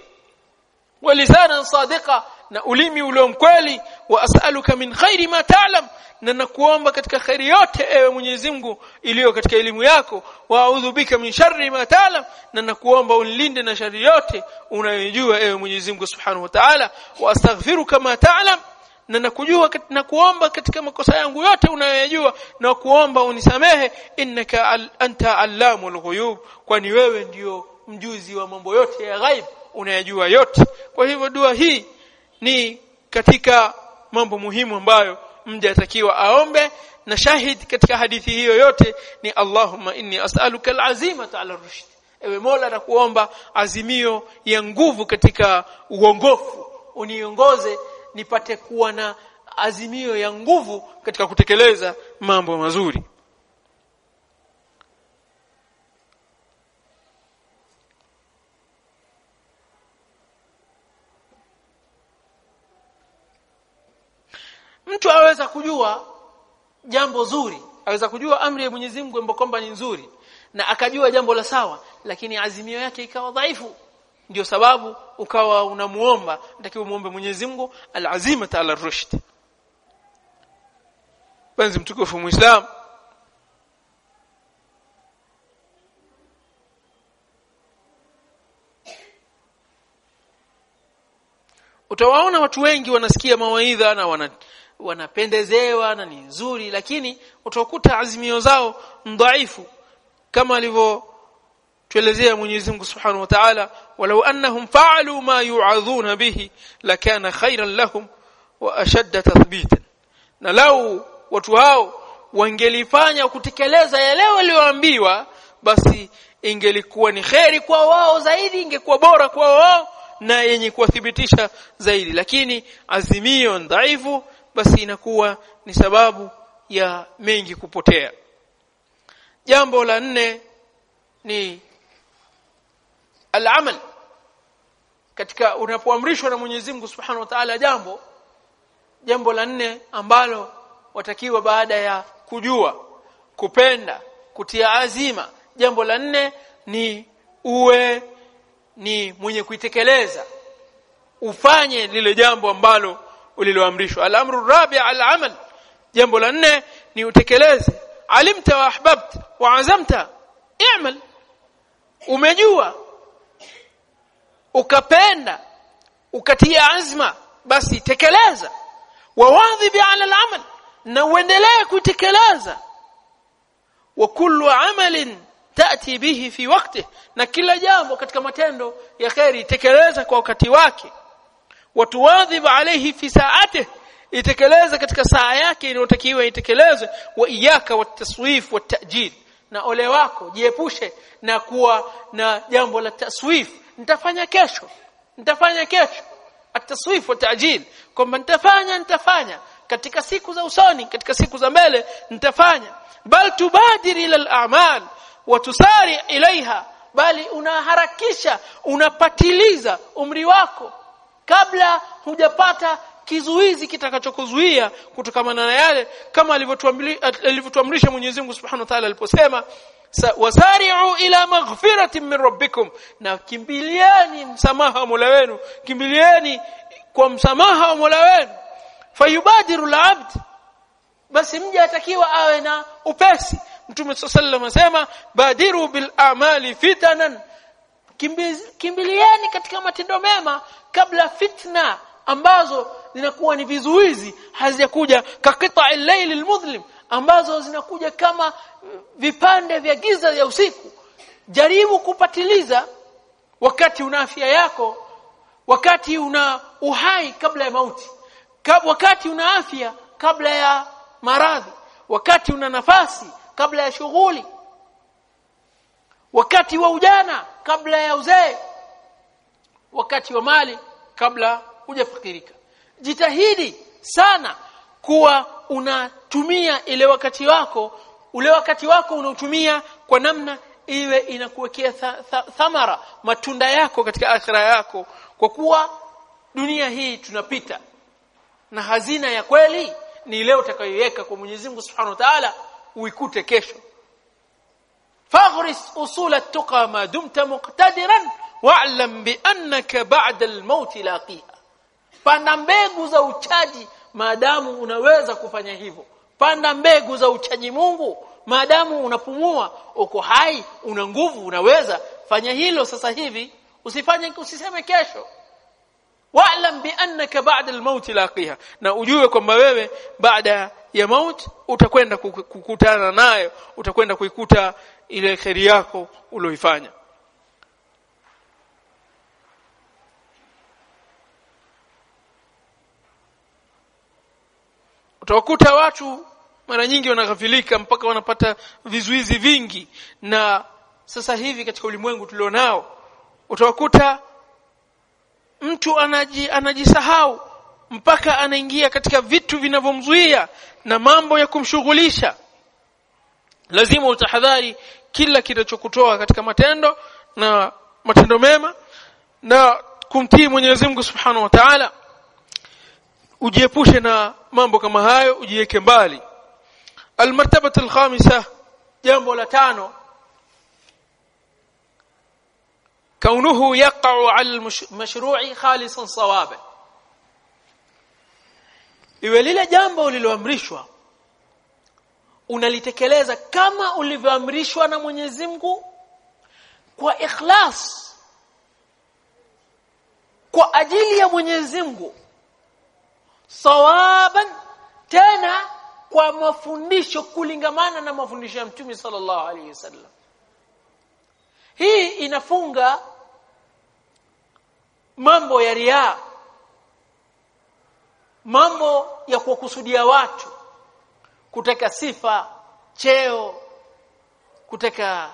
Wa lisanan sadiqa na ulimi uliomkweli wa as'aluka min khairi ma ta'lam na nakuomba katika khairi yote ewe Mwenyezi Mungu iliyo katika elimu yako wa a'udhu bika min sharri ma ta'lam na nakuomba unilinde na shari yote unayojua ewe Mwenyezi Mungu Subhanahu wa Ta'ala wa astaghfiruka ma ta'lam na nakujua na kuomba katika makosa yangu yote unayoyajua na kuomba unisamehe innaka al, anta allamul ghuyub kwani wewe ndio mjuzi wa mambo yote ya ghaib unayajua yote. Kwa hivyo dua hii ni katika mambo muhimu ambayo mja atakiwa aombe. Na shahid katika hadithi hiyo yote ni Allahumma inni as'aluka al'azimata ala rushd ewe Mola na kuomba azimio ya nguvu katika uongofu. Uniongoze nipate kuwa na azimio ya nguvu katika kutekeleza mambo mazuri mtu aweza kujua jambo zuri aweza kujua amri ya Mwenyezi Mungu ambayo kwamba ni nzuri na akajua jambo la sawa lakini azimio yake ikawa dhaifu. Ndio sababu ukawa unamuomba natakiwa muombe Mwenyezi Mungu al-azimata ala rushd penzi mtukufu muislam. Utawaona watu wengi wanasikia mawaidha na wana wanapendezewa na ni nzuri lakini utakuta azimio zao mdhaifu kama alivyo tuelezea Mwenyezi Mungu Subhanahu wa Ta'ala walau annahum fa'alu ma yu'adhuna bihi lakana khayran lahum wa ashadda tathbitan. Na lau watu hao wangelifanya kutekeleza yale walioambiwa basi ingelikuwa ni kheri kwa wao zaidi ingekuwa bora kwa wao na yenye kuwathibitisha zaidi. Lakini azimio dhaifu basi inakuwa ni sababu ya mengi kupotea. Jambo la nne ni al-amal. Katika unapoamrishwa na Mwenyezi Mungu Subhanahu wa Ta'ala jambo jambo la nne ambalo watakiwa baada ya kujua kupenda kutia azima jambo la nne ni uwe ni mwenye kuitekeleza ufanye lile jambo ambalo uliloamrishwa. Al-amru rabi' al-amal. Jambo la nne ni utekeleze alimta wa ahbabta wa azamta. I'mal. Umejua. Ukapenda. Ukatia azma. Basi tekeleza. Wawadhibi ala al-amal. Na uendelee kutekeleza. Wa kullu amalin tati bihi fi waqti na kila jambo katika matendo ya khairi tekeleza kwa wakati wake watuwadhib alayhi fi saatihi itekeleze katika saa yake inayotakiwa itekelezwe wa iyaka wataswif watajil na ole wako jiepushe na kuwa na jambo la taswif. Nitafanya kesho nitafanya kesho. Ataswif watajil kwamba nitafanya nitafanya. Katika siku za usoni katika siku za mbele nitafanya. Bal tubadir ila al-a'mal wa tusari ilaiha bali unaharakisha unapatiliza umri wako kabla hujapata kizuizi kitakachokuzuia kutokana na yale kama alivyotuamrisha Mwenyezi Mungu Subhanahu wa Ta'ala aliposema wasari'u ila maghfiratin min rabbikum. Na kimbilieni msamaha wa Mola wenu kimbilieni kwa msamaha wa Mola wenu. Fayubadiru al-abd. Basi mja atakiwa awe na upesi. Mtume sallallahu alayhi wasallam asema badiru bil a'mali fitanan kimbilieni katika matendo mema kabla fitna ambazo zinakuwa ni vizuizi hazijakuja kakita al-layl al-mudhlim ambazo zinakuja kama vipande vya giza ya usiku. Jaribu kupatiliza wakati una afya yako wakati una uhai kabla ya mauti wakati una afya kabla ya maradhi wakati una nafasi kabla ya shughuli wakati wa ujana kabla ya uzee wakati wa mali kabla hujafakirika jitahidi sana kuwa unatumia ile wakati wako ule wakati wako unaotumia kwa namna iwe inakuwekea tha, tha, thamara matunda yako katika akhira yako. Kwa kuwa dunia hii tunapita na hazina ya kweli ni leo utakayoiweka kwa Mwenyezi Mungu Subhanahu wa Ta'ala uikute kesho faghris usul at-tuqa ma dumta muqtadiran wa'lam bi annaka ba'da al-maut panda mbegu za uchaji maadamu unaweza kufanya hivyo. Panda mbegu za uchaji Mungu maadamu unapumua uko hai una nguvu unaweza. Fanya hilo sasa hivi usifanye usiseme kesho. Wa'lam bi annaka ba'da al-maut laqiha. Na ujue kwamba wewe baada ya maut utakwenda kukutana nayo utakwenda kuikuta ile kheri yako ulioifanya utawakuta watu mara nyingi wanaghafilika mpaka wanapata vizuizi vingi. Na sasa hivi katika ulimwengu tulionao utawakuta mtu anaji, anajisahau mpaka anaingia katika vitu vinavyomzuia na mambo ya kumshughulisha. Lazima utahadhari kila kitachokutoa katika matendo na matendo mema na kumtii Mwenyezi Mungu Subhanahu wa Ta'ala ujiepushe na mambo kama hayo ujiweke mbali. Almartaba alkhamisa jambo la tano. Kaunuhu yaqa'u ala almashru'i khalisan sawaba iwe lile jambo lililoamrishwa unalitekeleza kama ulivyoamrishwa na Mwenyezi Mungu? Kwa ikhlas kwa ajili ya Mwenyezi Mungu. Sawaban tena kwa mafundisho kulingamana na mafundisho ya Mtume sallallahu alaihi wasallam. Hii inafunga mambo ya riaa mambo ya kuwakusudia watu kutaka sifa cheo kuteka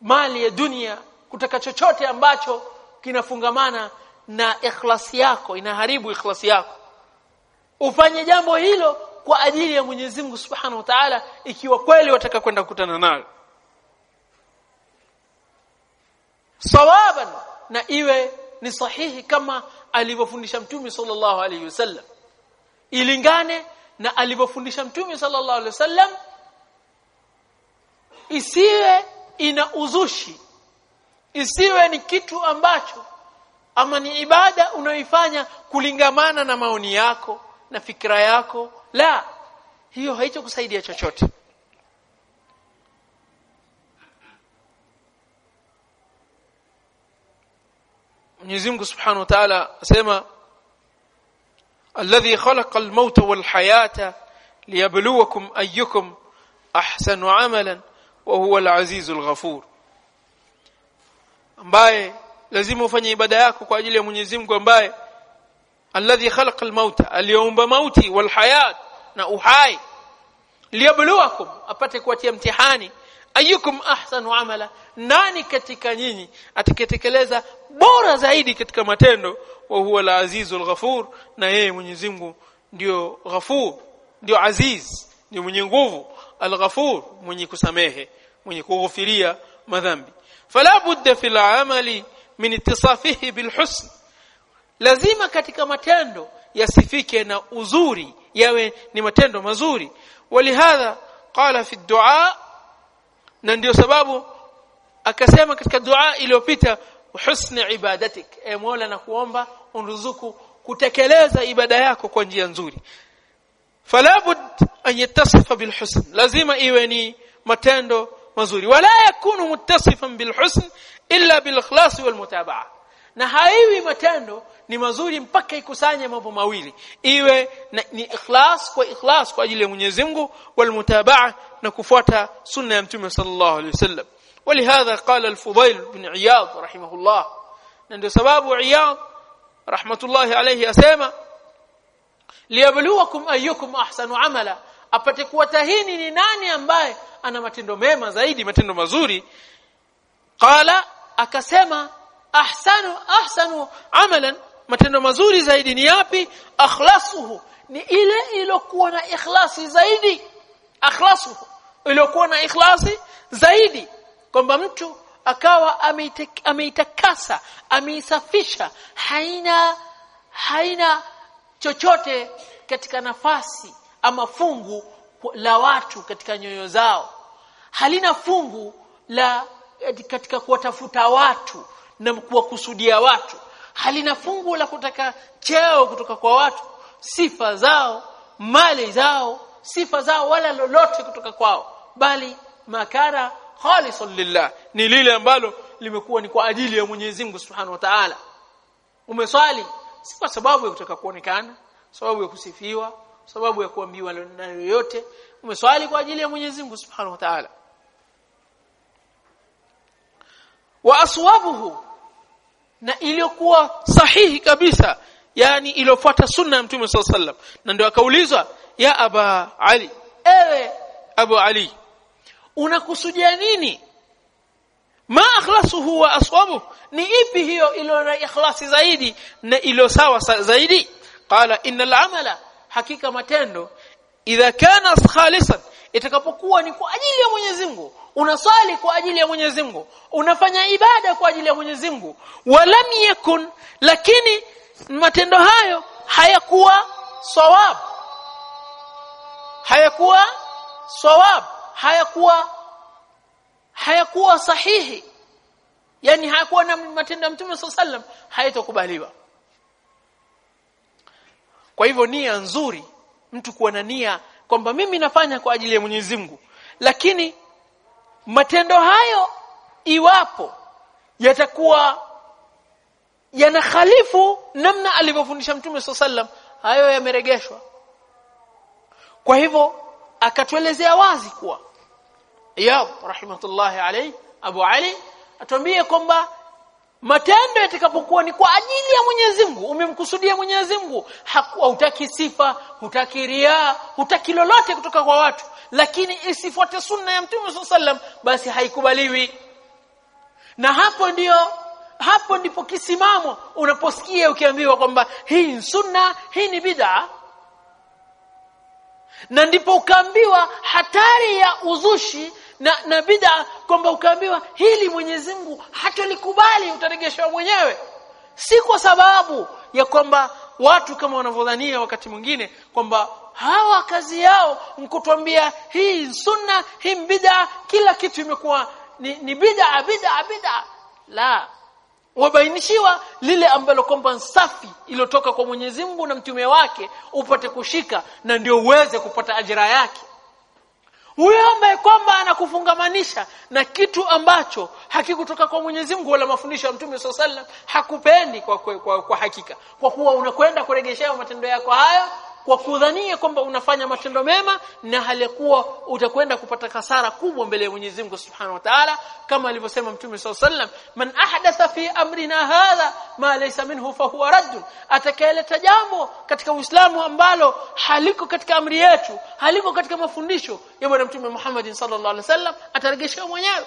mali ya dunia kuteka chochote ambacho kinafungamana na ikhlasi yako inaharibu ikhlasi yako. Ufanye jambo hilo kwa ajili ya Mwenyezi Mungu Subhanahu wa Ta'ala ikiwa kweli wataka kwenda kukutana nayo. Sawaban na iwe ni sahihi kama alivyofundisha mtume sallallahu alayhi wasallam. Ilingane na alivyofundisha mtume sallallahu alaihi wasallam isiwe ina uzushi isiwe ni kitu ambacho ama ni ibada unayoifanya kulingamana na maoni yako na fikra yako. La hiyo haitokusaidia chochote. Mwenyezi Mungu Subhanahu wa Ta'ala asema alladhi khalaqa al-mauta wal-hayata liyabluwakum ayyukum ahsanu amalan wa huwa al-azizul ghafur ambaye lazima ufanye ibada yako kwa ajili ya Mwenyezi Mungu ambaye alladhi khalaqa al-mauta aliumba mauti wal-hayat na uhai liyabluwakum apate kuwatia mtihani ayyukum ahsanu amala. Nani katika nyinyi atakayetekeleza bora zaidi katika matendo? Wa huwa al-azizul ghafur. Na yeye Mwenyezi Mungu ndio ghafur ndio aziz ndio mwenye nguvu. Al-ghafur mwenye kusamehe mwenye kughufiria madhambi. Fala budda fil amali min ittisafihi bil husn. Lazima katika matendo yasifike na uzuri yawe ni matendo mazuri. Walihadha qala fi ad-du'a na ndio sababu akasema katika dua iliyopita husni ibadatik. E Mola na kuomba unruzuku kutekeleza ibada yako kwa njia nzuri. Falabud an yattasifa bilhusn. Lazima iwe ni matendo mazuri. Wala yakunu muttasifan bilhusn illa bil ikhlas wal mutabaa na haiwi matendo ni mazuri mpaka ikusanye mambo mawili iwe na, ni ikhlas kwa ikhlas kwa ajili ya Mwenyezi Mungu wal mutabaa na kufuata sunna ya Mtume sallallahu alaihi wasallam ولهذا قال الفضيل بن عياض رحمه الله ndio sababu Iyad rahmatullahi alayhi asema liyabluwakum ayyukum ahsanu amala apate kuwatahini ni nani ambaye ana matendo mema zaidi matendo mazuri qala akasema ahsanu ahsanu amalan. Matendo mazuri zaidi ni yapi? Akhlasuhu. Ni ile iliyokuwa na ikhlasi zaidi. Akhlasuhu. Iliyokuwa na ikhlasi zaidi. Kwamba mtu akawa ameitakasa ameisafisha haina haina chochote katika nafasi ama fungu la watu katika nyoyo zao. Halina fungu la katika kuwatafuta watu na kuwakusudia watu. Halina fungu la kutaka cheo kutoka kwa watu. Sifa zao mali zao sifa zao wala lolote kutoka kwao. Bali makara khalisun lillah. Ni lile ambalo limekuwa ni kwa ajili ya Mwenyezi Mungu Subhanahu wa Ta'ala. Umeswali si kwa sababu ya kutaka kuonekana sababu ya kusifiwa sababu ya kuambiwa na yoyote. Umeswali kwa ajili ya Mwenyezi Mungu Subhanahu wa Ta'ala. Wa aswabuhu na iliyokuwa sahihi kabisa yani iliyofuata sunna ya mtume swalla sallam na ndio akaulizwa ya aba ali ewe abu ali unakusudia nini? Ma akhlasuhu wa aswabu ni ipi hiyo iliyo na ikhlasi zaidi na iliyo sawa zaidi? Qala innal amala hakika matendo idha kana khalisan itakapokuwa ni kwa ajili ya Mwenyezi Mungu unaswali kwa ajili ya Mwenyezi Mungu unafanya ibada kwa ajili ya Mwenyezi Mungu walam yakun lakini matendo hayo hayakuwa sawab. Hayakuwa sawab. Hayakuwa hayakuwa sahihi. Yani hayakuwa na matendo ya Mtume صلى الله hayatokubaliwa kwa hivyo nia nzuri mtu kuwa na nia kwamba mimi nafanya kwa ajili ya Mwenyezi Mungu. Lakini matendo hayo iwapo yatakuwa yanakhalifu namna alivyofundisha Mtume sallam hayo yameregeshwa. Kwa hivyo akatuelezea wazi kuwa ya rahimatullahi alayhi Abu Ali atuambie kwamba matendo yatakapokuwa ni kwa ajili ya Mwenyezi Mungu umemkusudia Mwenyezi Mungu hautaki sifa hutaki ria hutaki lolote kutoka kwa watu. Lakini isifuate sunna ya Mtume sallam basi haikubaliwi. Na hapo ndio hapo ndipo kisimamo unaposikia ukiambiwa kwamba hii ni sunna hii ni bid'a. Na ndipo ukaambiwa hatari ya uzushi na na bid'a kwamba ukaambiwa hili Mwenyezi Mungu hatolikubali utaregeshwa mwenyewe. Si kwa sababu ya kwamba watu kama wanavyodhania wakati mwingine kwamba hawa kazi yao mkutwambia hii sunna hii bid'a kila kitu imekuwa ni, ni bid'a bid'a bid'a. La. Wabainishiwa lile ambalo kwamba safi iliyotoka kwa Mwenyezi Mungu na mtume wake upate kushika na ndio uweze kupata ajira yake huyo ambaye kwamba anakufungamanisha na kitu ambacho hakikutoka kwa Mwenyezi Mungu wala mafundisho ya Mtume SAW hakupendi kwa, kwa, kwa, kwa hakika. Kwa kuwa unakwenda kuregeshea matendo yako hayo kwa kudhania kwamba unafanya matendo mema na halikuwa utakwenda kupata kasara kubwa mbele ya Mwenyezi Mungu Subhanahu wa Ta'ala kama alivyosema Mtume SAW sallam man ahdatha fi amrina hadha ma laysa minhu fa huwa radd. Atakayeleta jambo katika Uislamu ambalo haliko katika amri yetu haliko katika mafundisho ya bwana Mtume Muhammad sallallahu alaihi wasallam ataregeshewa mwenyewe.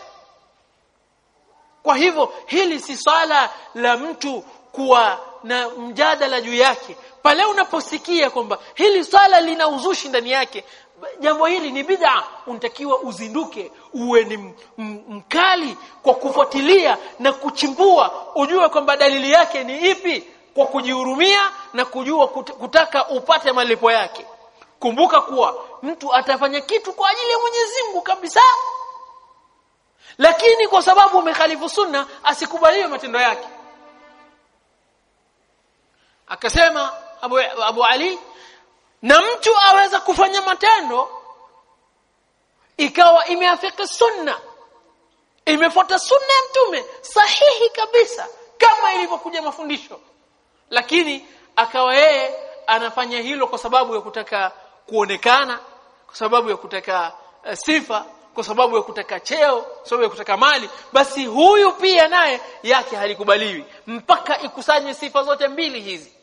Kwa hivyo hili si swala la mtu kuwa na mjadala juu yake pale unaposikia kwamba hili swala lina uzushi ndani yake jambo hili ni bid'a. Unatakiwa uzinduke uwe ni mkali kwa kufuatilia na kuchimbua ujue kwamba dalili yake ni ipi kwa kujihurumia na kujua kutaka upate malipo yake. Kumbuka kuwa mtu atafanya kitu kwa ajili ya Mwenyezi Mungu kabisa. Lakini kwa sababu umekhalifu sunna asikubaliwe matendo yake. Akasema Abu, Abu Ali na mtu aweza kufanya matendo ikawa imeafiki sunna. Imefuata sunna ya mtume sahihi kabisa kama ilivyokuja mafundisho. Lakini akawa yeye anafanya hilo kwa sababu ya kutaka kuonekana kwa sababu ya kutaka uh, sifa kwa sababu ya kutaka cheo kwa sababu ya kutaka mali basi huyu pia naye yake halikubaliwi. Mpaka ikusanye sifa zote mbili hizi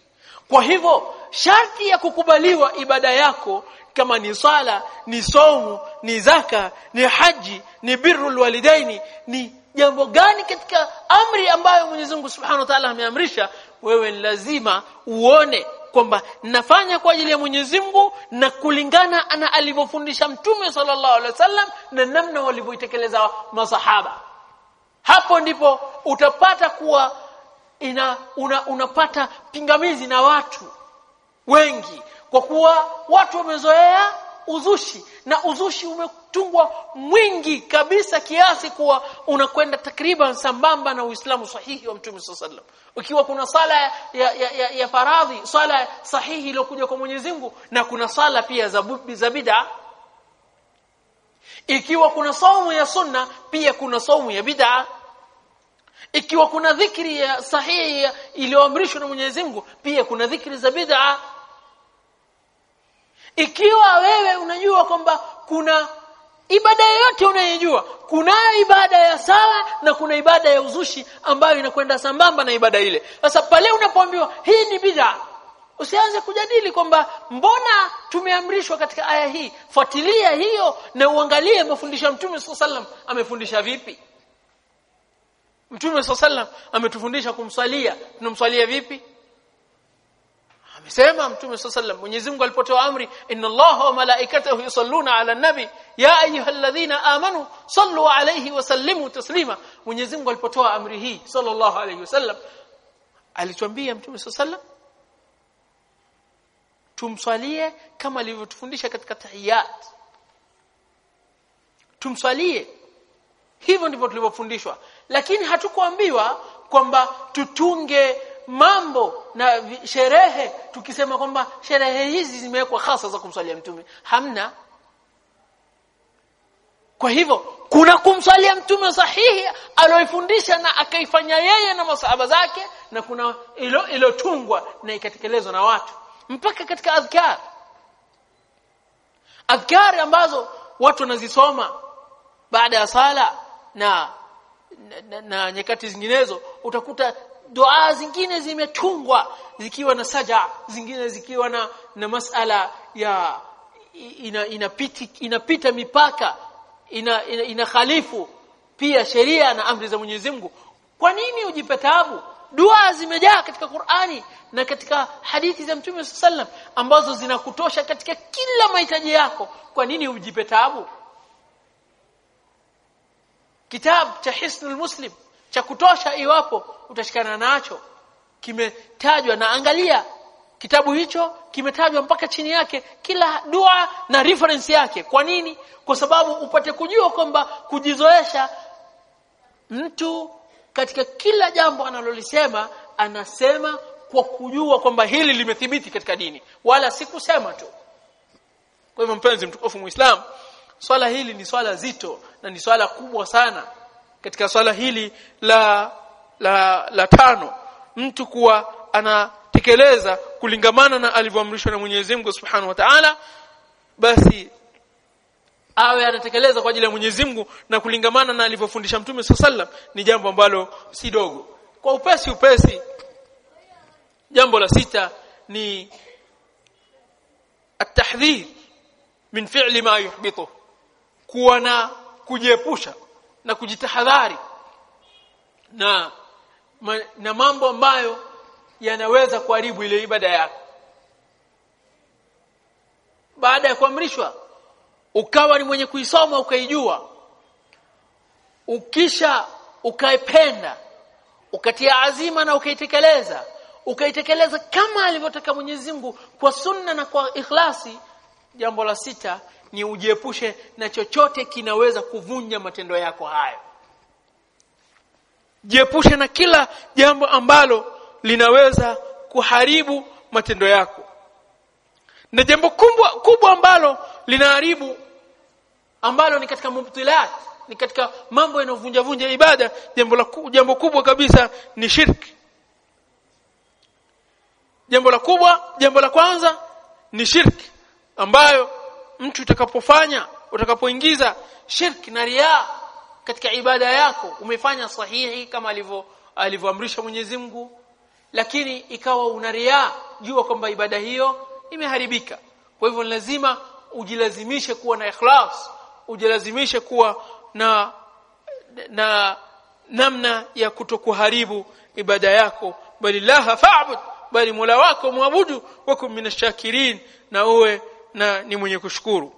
kwa hivyo sharti ya kukubaliwa ibada yako kama ni sala ni somu ni zaka ni haji ni birrul walidaini ni jambo gani katika amri ambayo Mwenyezi Mungu Subhanahu wa Ta'ala ameamrisha wewe ni lazima uone kwamba nafanya kwa ajili ya Mwenyezi Mungu na kulingana na alivyofundisha Mtume sallallahu alaihi wasallam na namna walivyoitekeleza masahaba. Hapo ndipo utapata kuwa ina una, unapata pingamizi na watu wengi. Kwa kuwa watu wamezoea uzushi na uzushi umetungwa mwingi kabisa kiasi kuwa unakwenda takriban sambamba na Uislamu sahihi wa Mtume sallam ukiwa kuna sala ya, ya, ya, ya faradhi sala sahihi iliyokuja kwa Mwenyezi na kuna sala pia za za bid'a. Ikiwa kuna saumu ya sunna pia kuna saumu ya bid'a ikiwa kuna dhikri ya sahihi iliyoamrishwa na Mwenyezi Mungu pia kuna dhikri za bid'a. Ikiwa wewe unajua kwamba kuna ibada yoyote unayojua kuna ibada ya sala na kuna ibada ya uzushi ambayo inakwenda sambamba na ibada ile. Sasa pale unapoambiwa hii ni bid'a usianze kujadili kwamba mbona tumeamrishwa katika aya hii? Fuatilia hiyo na uangalie mafundisho ya Mtume SAW amefundisha vipi Mtume SAW ametufundisha kumswalia. Tunamswalia vipi? Amesema mtume sallam Mwenyezi Mungu alipotoa amri inna Allaha wa malaikatahu yusalluna ala nabi. Ya ayyuhalladhina amanu sallu alayhi wa sallimu taslima. Mwenyezi Mungu alipotoa amri hii sallallahu alayhi wasallam alituambia mtume sallam tumswalie kama alivyotufundisha katika tahiyat. Tumswalie hivyo ndivyo tulivyofundishwa. Lakini hatukuambiwa kwamba tutunge mambo na sherehe tukisema kwamba sherehe hizi zimewekwa hasa za kumswalia mtume. Hamna. Kwa hivyo kuna kumswalia mtume sahihi aloifundisha na akaifanya yeye na masahaba zake na kuna ilo ilotungwa na ikatekelezwa na watu. Mpaka katika adhkar. Adhkar ambazo watu wanazisoma baada ya sala na na, na, nyakati zinginezo utakuta dua zingine zimetungwa zikiwa na saja zingine zikiwa na na masala ya ina, inapiti, inapita mipaka ina, ina, ina khalifu pia sheria na amri za Mwenyezi Mungu. Kwa nini ujipe taabu? Dua zimejaa katika Qur'ani na katika hadithi za Mtume sallam ambazo zinakutosha katika kila mahitaji yako. Kwa nini ujipe taabu kitabu cha Hisnul Muslim cha kutosha iwapo utashikana nacho. Kimetajwa na angalia kitabu hicho kimetajwa mpaka chini yake kila dua na reference yake. Kwa nini? Kwa sababu upate kujua kwamba kujizoesha mtu katika kila jambo analolisema anasema kwa kujua kwamba hili limethibiti katika dini wala si kusema tu. Kwa hivyo mpenzi mtukufu muislam swala hili ni swala zito na ni swala kubwa sana katika swala hili la la la tano. Mtu kuwa anatekeleza kulingamana na alivyoamrishwa na Mwenyezi Mungu Subhanahu wa Ta'ala basi awe anatekeleza kwa ajili ya Mwenyezi Mungu na kulingamana na alivyofundisha Mtume sallam ni jambo ambalo si dogo. Kwa upesi upesi jambo la sita ni at-tahdhir min fi'li ma yuhbitu kuwa na kujiepusha na kujitahadhari na ma, na mambo ambayo yanaweza kuharibu ile ibada yako. Baada ya kuamrishwa ukawa ni mwenye kuisoma ukaijua ukisha ukaipenda ukatia azima na ukaitekeleza ukaitekeleza kama alivyotaka Mwenyezi Mungu kwa sunna na kwa ikhlasi jambo la sita ni ujiepushe na chochote kinaweza kuvunja matendo yako hayo. Jiepushe na kila jambo ambalo linaweza kuharibu matendo yako. Na jambo kubwa kubwa ambalo linaharibu ambalo ni katika mubtilat ni katika mambo yanayovunja vunja ibada jambo la jambo kubwa kabisa ni shirki jambo la kubwa jambo la kwanza ni shirki ambayo mtu utakapofanya utakapoingiza shirki na ria katika ibada yako umefanya sahihi kama alivyo alivyoamrisha Mwenyezi Mungu lakini ikawa una riaa jua kwamba ibada hiyo imeharibika. Kwa hivyo lazima ujilazimishe kuwa na ikhlas ujilazimishe kuwa na na namna ya kutokuharibu ibada yako. Bali laha fa'bud bali Mola wako muabudu wakum minashakirin na uwe na ni mwenye kushukuru.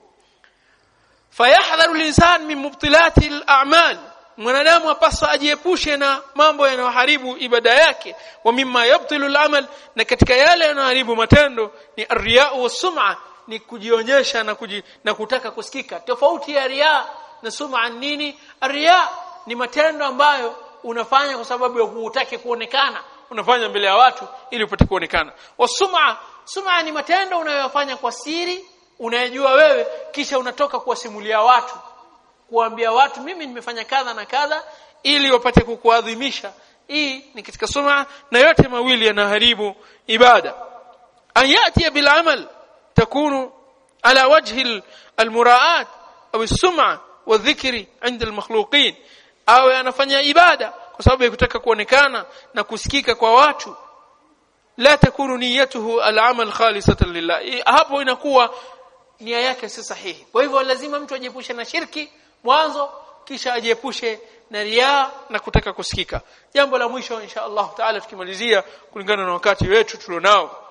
Fayahdharu linsan min mubtilati al-a'mal mwanadamu apaswa ajiepushe na mambo yanayoharibu ibada yake. Wa mimma yabtilu al-amal na katika yale yanayoharibu matendo ni ar-riya sum'a ni kujionyesha na kuji, na kutaka kusikika. Tofauti ya riya na sum'a nini? Ar-riya ni matendo ambayo unafanya kwa sababu ya kuutaki kuonekana unafanya mbele ya watu ili upate kuonekana. Wasum'a sum'a ni matendo unayoyafanya kwa siri unayejua wewe kisha unatoka kuwasimulia watu kuambia watu mimi nimefanya kadha na kadha ili wapate kukuadhimisha. Hii ni katika sum'a na yote mawili yanaharibu ibada. An yati bil amal takunu ala wajhi al muraat au as-sum'a wa dhikri 'inda al makhluqin au anafanya ibada kwa sababu ya kutaka kuonekana na kusikika kwa watu. La takunu niyatuhu al-amal khalisatan lillah. Hapo inakuwa nia yake si sahihi. Kwa hivyo lazima mtu ajiepushe na shirki mwanzo kisha ajiepushe na riaa na kutaka kusikika. Jambo la mwisho insha Allah taala tukimalizia kulingana na wakati wetu tulionao.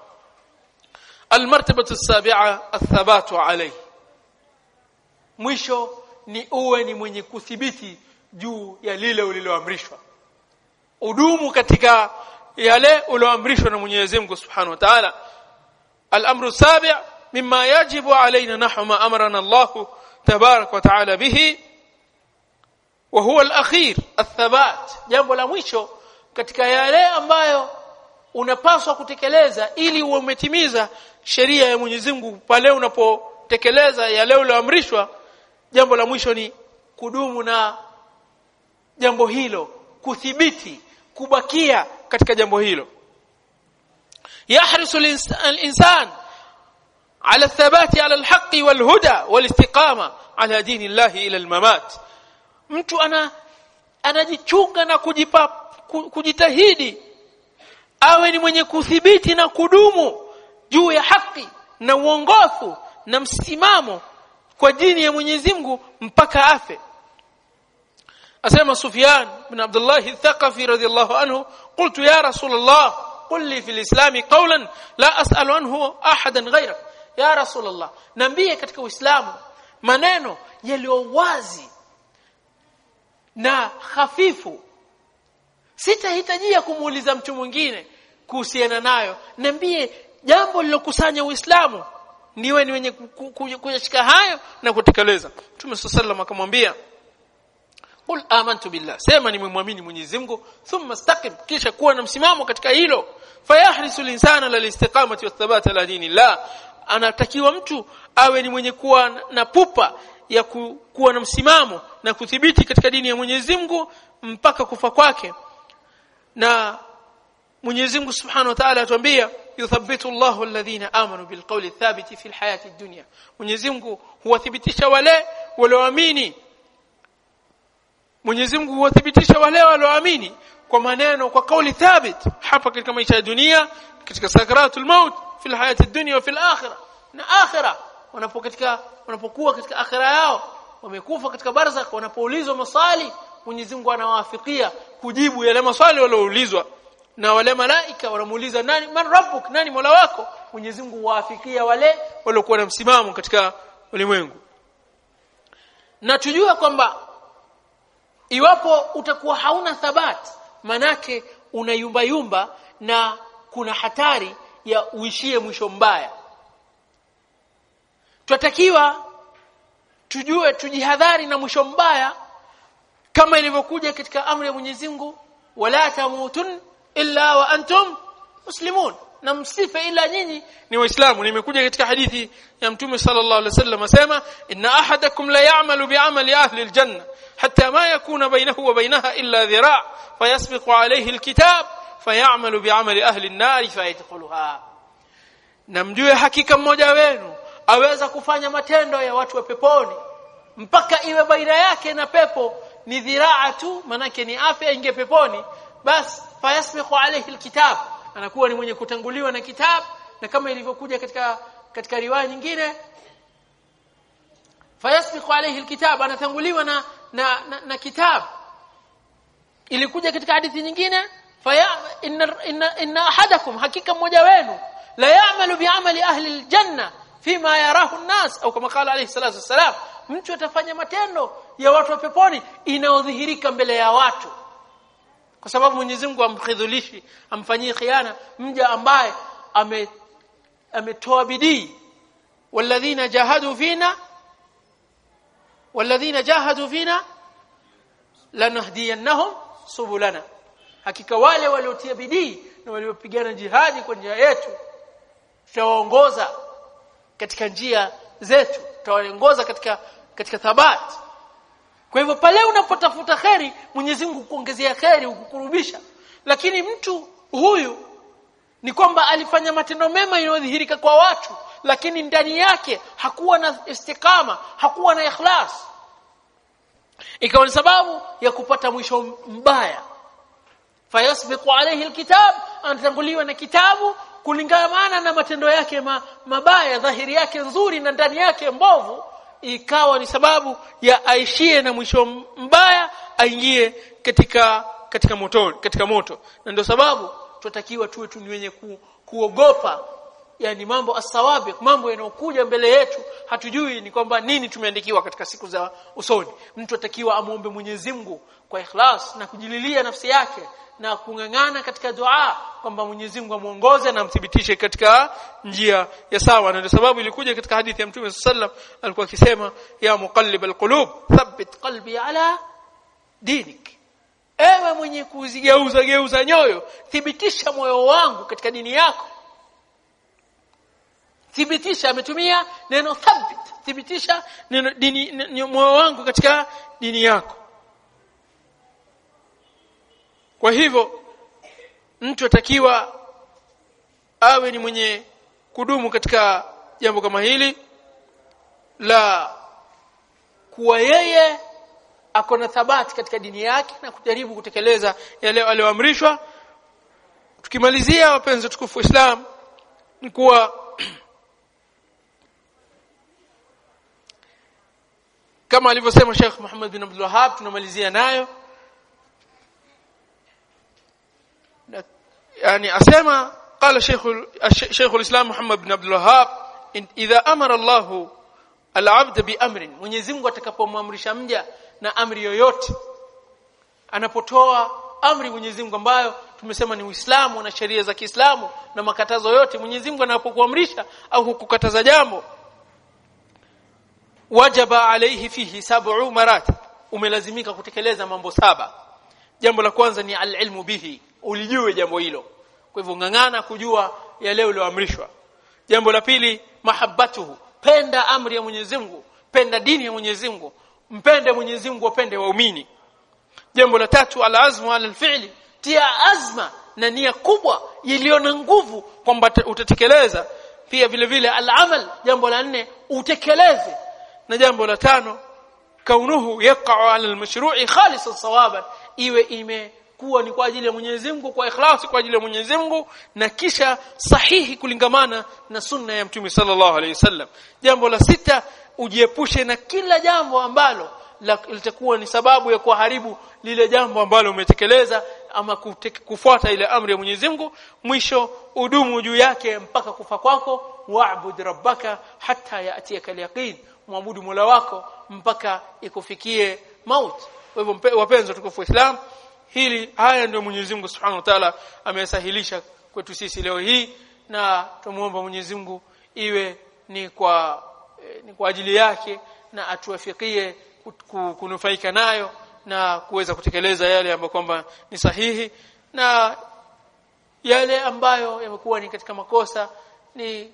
Almartabatu as-sabi'a athabatu alayhi. Mwisho ni uwe ni mwenye kuthibiti juu ya lile uliloamrishwa udumu katika yale ulioamrishwa na Mwenyezi Mungu Subhanahu wa Ta'ala. Al-amru sabi' mimma yajibu alaina nahwa ma amarna Allah tabarak wa ta'ala bihi wa huwa al-akhir athabat jambo la mwisho katika yale ambayo unapaswa kutekeleza ili umetimiza sheria ya Mwenyezi Mungu pale unapotekeleza yale ulioamrishwa. Jambo la mwisho ni kudumu na jambo hilo kuthibiti kubakia katika jambo hilo. Yahrisu al-insan ala thabati ala alhaqi walhuda walistiqama ala dini Allah ila almamat. Mtu ana anajichunga na kujipa kujitahidi awe ni mwenye kudhibiti na kudumu juu ya haki na uongofu na msimamo kwa dini ya Mwenyezi Mungu mpaka afe asema Sufyan bin Abdullah al-Thaqafi radiyallahu anhu qultu ya rasul Allah qul li fi al-islam qawlan la as'alu anhu ahadan ghayrak. Ya rasul Allah niambie katika uislamu maneno yaliyo wazi na hafifu. Sitahitajia kumuuliza mtu mwingine kuhusiana nayo. Niambie jambo lilokusanya uislamu niwe ni wenye kuyashika hayo na kutekeleza. Mtume sallallahu akamwambia Qul amantu billah. Sema nimemwamini Mwenyezi Mungu thumma istaqim kisha kuwa na msimamo katika hilo. Fayahrisu linsana lilistiqamati wathabat ala dinillah anatakiwa mtu awe ni mwenye kuwa na pupa ya ku, kuwa na msimamo na kuthibiti katika dini ya Mwenyezi Mungu mpaka kufa kwake. Na Mwenyezi Mungu Subhanahu wa Ta'ala atuambia yuthabbitu Allahu alladhina amanu bilqawli thabiti fil hayati dunya. Mwenyezi Mungu huwathibitisha wale walioamini Mwenyezi Mungu huwathibitisha wale walioamini kwa maneno kwa kauli thabit hapa katika maisha ya dunia katika sakaratul maut fil hayati dunya wa fil akhirah. Na akhirah wanapo katika wanapokuwa katika akhira yao wamekufa katika barzakh wanapoulizwa maswali Mwenyezi Mungu anawaafikia kujibu yale maswali walioulizwa. Na wale malaika wanamuuliza nani man rabbuk? Nani mola wako? Mwenyezi Mungu waafikia wale waliokuwa na msimamo katika ulimwengu. Na tujue kwamba iwapo utakuwa hauna thabati manake unayumba yumba na kuna hatari ya uishie mwisho mbaya. Twatakiwa tujue tujihadhari na mwisho mbaya kama ilivyokuja katika amri ya Mwenyezi Mungu wala tamutun illa wa antum muslimun na msife ila nyinyi ni waislamu. Nimekuja katika hadithi ya mtume sallallahu alaihi wasallam asema inna ahadakum la ya'malu bi'amali ahli aljanna hatta ma yakuna bainahu wa bainaha illa dhira' fayasbiqu alayhi alkitab fayamalu bi'amali ahli an-nar fayadkhuluha na hakika mmoja wenu aweza kufanya matendo ya watu wa peponi mpaka iwe baina yake na pepo ni dhiraa tu manake ni afya inge peponi bas fayasbiqu alayhi alkitab anakuwa ni mwenye kutanguliwa na kitabu na kama ilivyokuja katika katika riwaya nyingine fayasbiqu alayhi alkitab anatanguliwa na na, na, na kitabu. Ilikuja katika hadithi nyingine faya inna, inna, inna ahadakum hakika mmoja wenu la ya'malu bi'amali ahli aljanna fima yarahu an-nas au kama kala alayhi salatu wassalam mtu atafanya matendo ya watu wa peponi inaodhihirika mbele ya watu kwa sababu Mwenyezi Mungu amkhidhulishi amfanyii khiana. Mja ambaye ame ametoa bidii. Walladhina jahadu fina walladhina jahadu fina lanahdiyannahum subulana. Hakika wale waliotia bidii na waliopigana jihadi kwa njia yetu tutawaongoza katika njia zetu tutawaongoza katika katika thabati kwa hivyo pale unapotafuta kheri Mwenyezi Mungu kuongezea kheri ukukurubisha lakini mtu huyu ni kwamba alifanya matendo mema yanayodhihirika kwa watu lakini ndani yake hakuwa na istikama hakuwa na ikhlas. Ikawa ni sababu ya kupata mwisho mbaya. Fayasbiqu alayhi alkitab anatanguliwa na kitabu kulingana na matendo yake ma, mabaya dhahiri yake nzuri na ndani yake mbovu ikawa ni sababu ya aishie na mwisho mbaya aingie katika katika moto katika moto. Na ndio sababu tunatakiwa tuwe tu ni wenye ku, kuogopa yani mambo asawabi mambo yanayokuja mbele yetu hatujui ni kwamba nini tumeandikiwa katika siku za usoni. Mtu atakiwa amuombe Mwenyezi Mungu kwa ikhlas na kujililia nafsi yake na kungangana katika dua kwamba Mwenyezi Mungu amuongoze na amthibitishe katika njia ya sawa. Na ndio sababu ilikuja katika hadithi ya Mtume sallam alikuwa akisema ya muqallib alqulub thabbit qalbi ala dinik. Ewe mwenye kuzigeuza geuza nyoyo thibitisha moyo wangu katika dini yako. Thibitisha ametumia neno thabbit thibitisha neno dini moyo wangu katika dini yako kwa hivyo mtu atakiwa awe ni mwenye kudumu katika jambo kama hili la kuwa yeye ako na thabati katika dini yake na kujaribu kutekeleza yale aliyoamrishwa. Tukimalizia wapenzi tukufu Islam ni kuwa kama alivyosema Sheikh Muhammad bin Abdul Wahhab tunamalizia nayo yani asema qala sheikhul sheikhul islam Muhammad ibn Abdul Wahhab idha amara Allahu al-'abd bi amrin Mwenyezi Mungu atakapomwamrisha mja na amri yoyote anapotoa amri Mwenyezi Mungu ambayo tumesema ni Uislamu na sheria za Kiislamu na makatazo yote Mwenyezi Mungu anapokuamrisha au hukukataza jambo wajaba alayhi fihi sab'u marat umelazimika kutekeleza mambo saba. Jambo la kwanza ni alilmu bihi ulijue jambo hilo. Kwa hivyo ngangana kujua yale ulioamrishwa jambo la pili mahabbatuhu. Penda amri ya Mwenyezi Mungu. Penda dini ya Mwenyezi Mungu. Mpende Mwenyezi Mungu wapende waumini. Jambo la tatu alazmu ala alfi'li. Tia azma na nia kubwa iliyo na nguvu kwamba utatekeleza. Pia vile vile al-amal jambo la nne utekeleze. Na jambo la tano kaunuhu yaqa'u ala al-mashru'i khalisan sawaban. Iwe ime kuwa ni kwa ajili ya Mwenyezi Mungu kwa ikhlasi kwa ajili ya Mwenyezi Mungu na kisha sahihi kulingamana na sunna ya Mtume sallallahu alaihi wasallam. Jambo la sita ujiepushe na kila jambo ambalo litakuwa ni sababu ya kuharibu lile jambo ambalo umetekeleza ama kufuata ile amri ya Mwenyezi Mungu. Mwisho udumu juu yake mpaka kufa kwako. Wa'bud rabbaka hatta ya'tiyaka al-yaqin muabudu Mola wako mpaka ikufikie mauti. Kwa hivyo wapenzi tukufu Islam hili haya ndio Mwenyezi Mungu Subhanahu wa Ta'ala amesahilisha kwetu sisi leo hii na tumuomba Mwenyezi Mungu iwe ni kwa eh, ni kwa ajili yake na atuwafikie kunufaika nayo na kuweza kutekeleza yale ambayo kwamba ni sahihi na yale ambayo yamekuwa ni katika makosa ni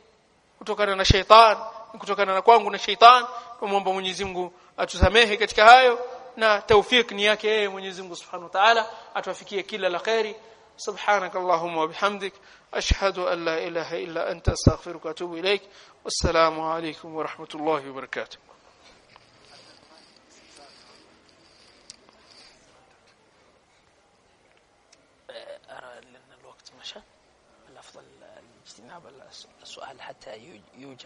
kutokana na sheitan kutokana na kwangu na sheitan tumuomba Mwenyezi Mungu atusamehe katika hayo na taufiki ni yake yeye Mwenyezi Mungu Subhanahu wa Ta'ala atuafikie kila la kheri subhanakallahumma wa bihamdik ashhadu an la ilaha illa anta astaghfiruka wa atubu ilaik wassalamu alaykum wa rahmatullahi wa barakatuh أرى أن الوقت مشى الأفضل الاجتناب السؤال حتى يوجب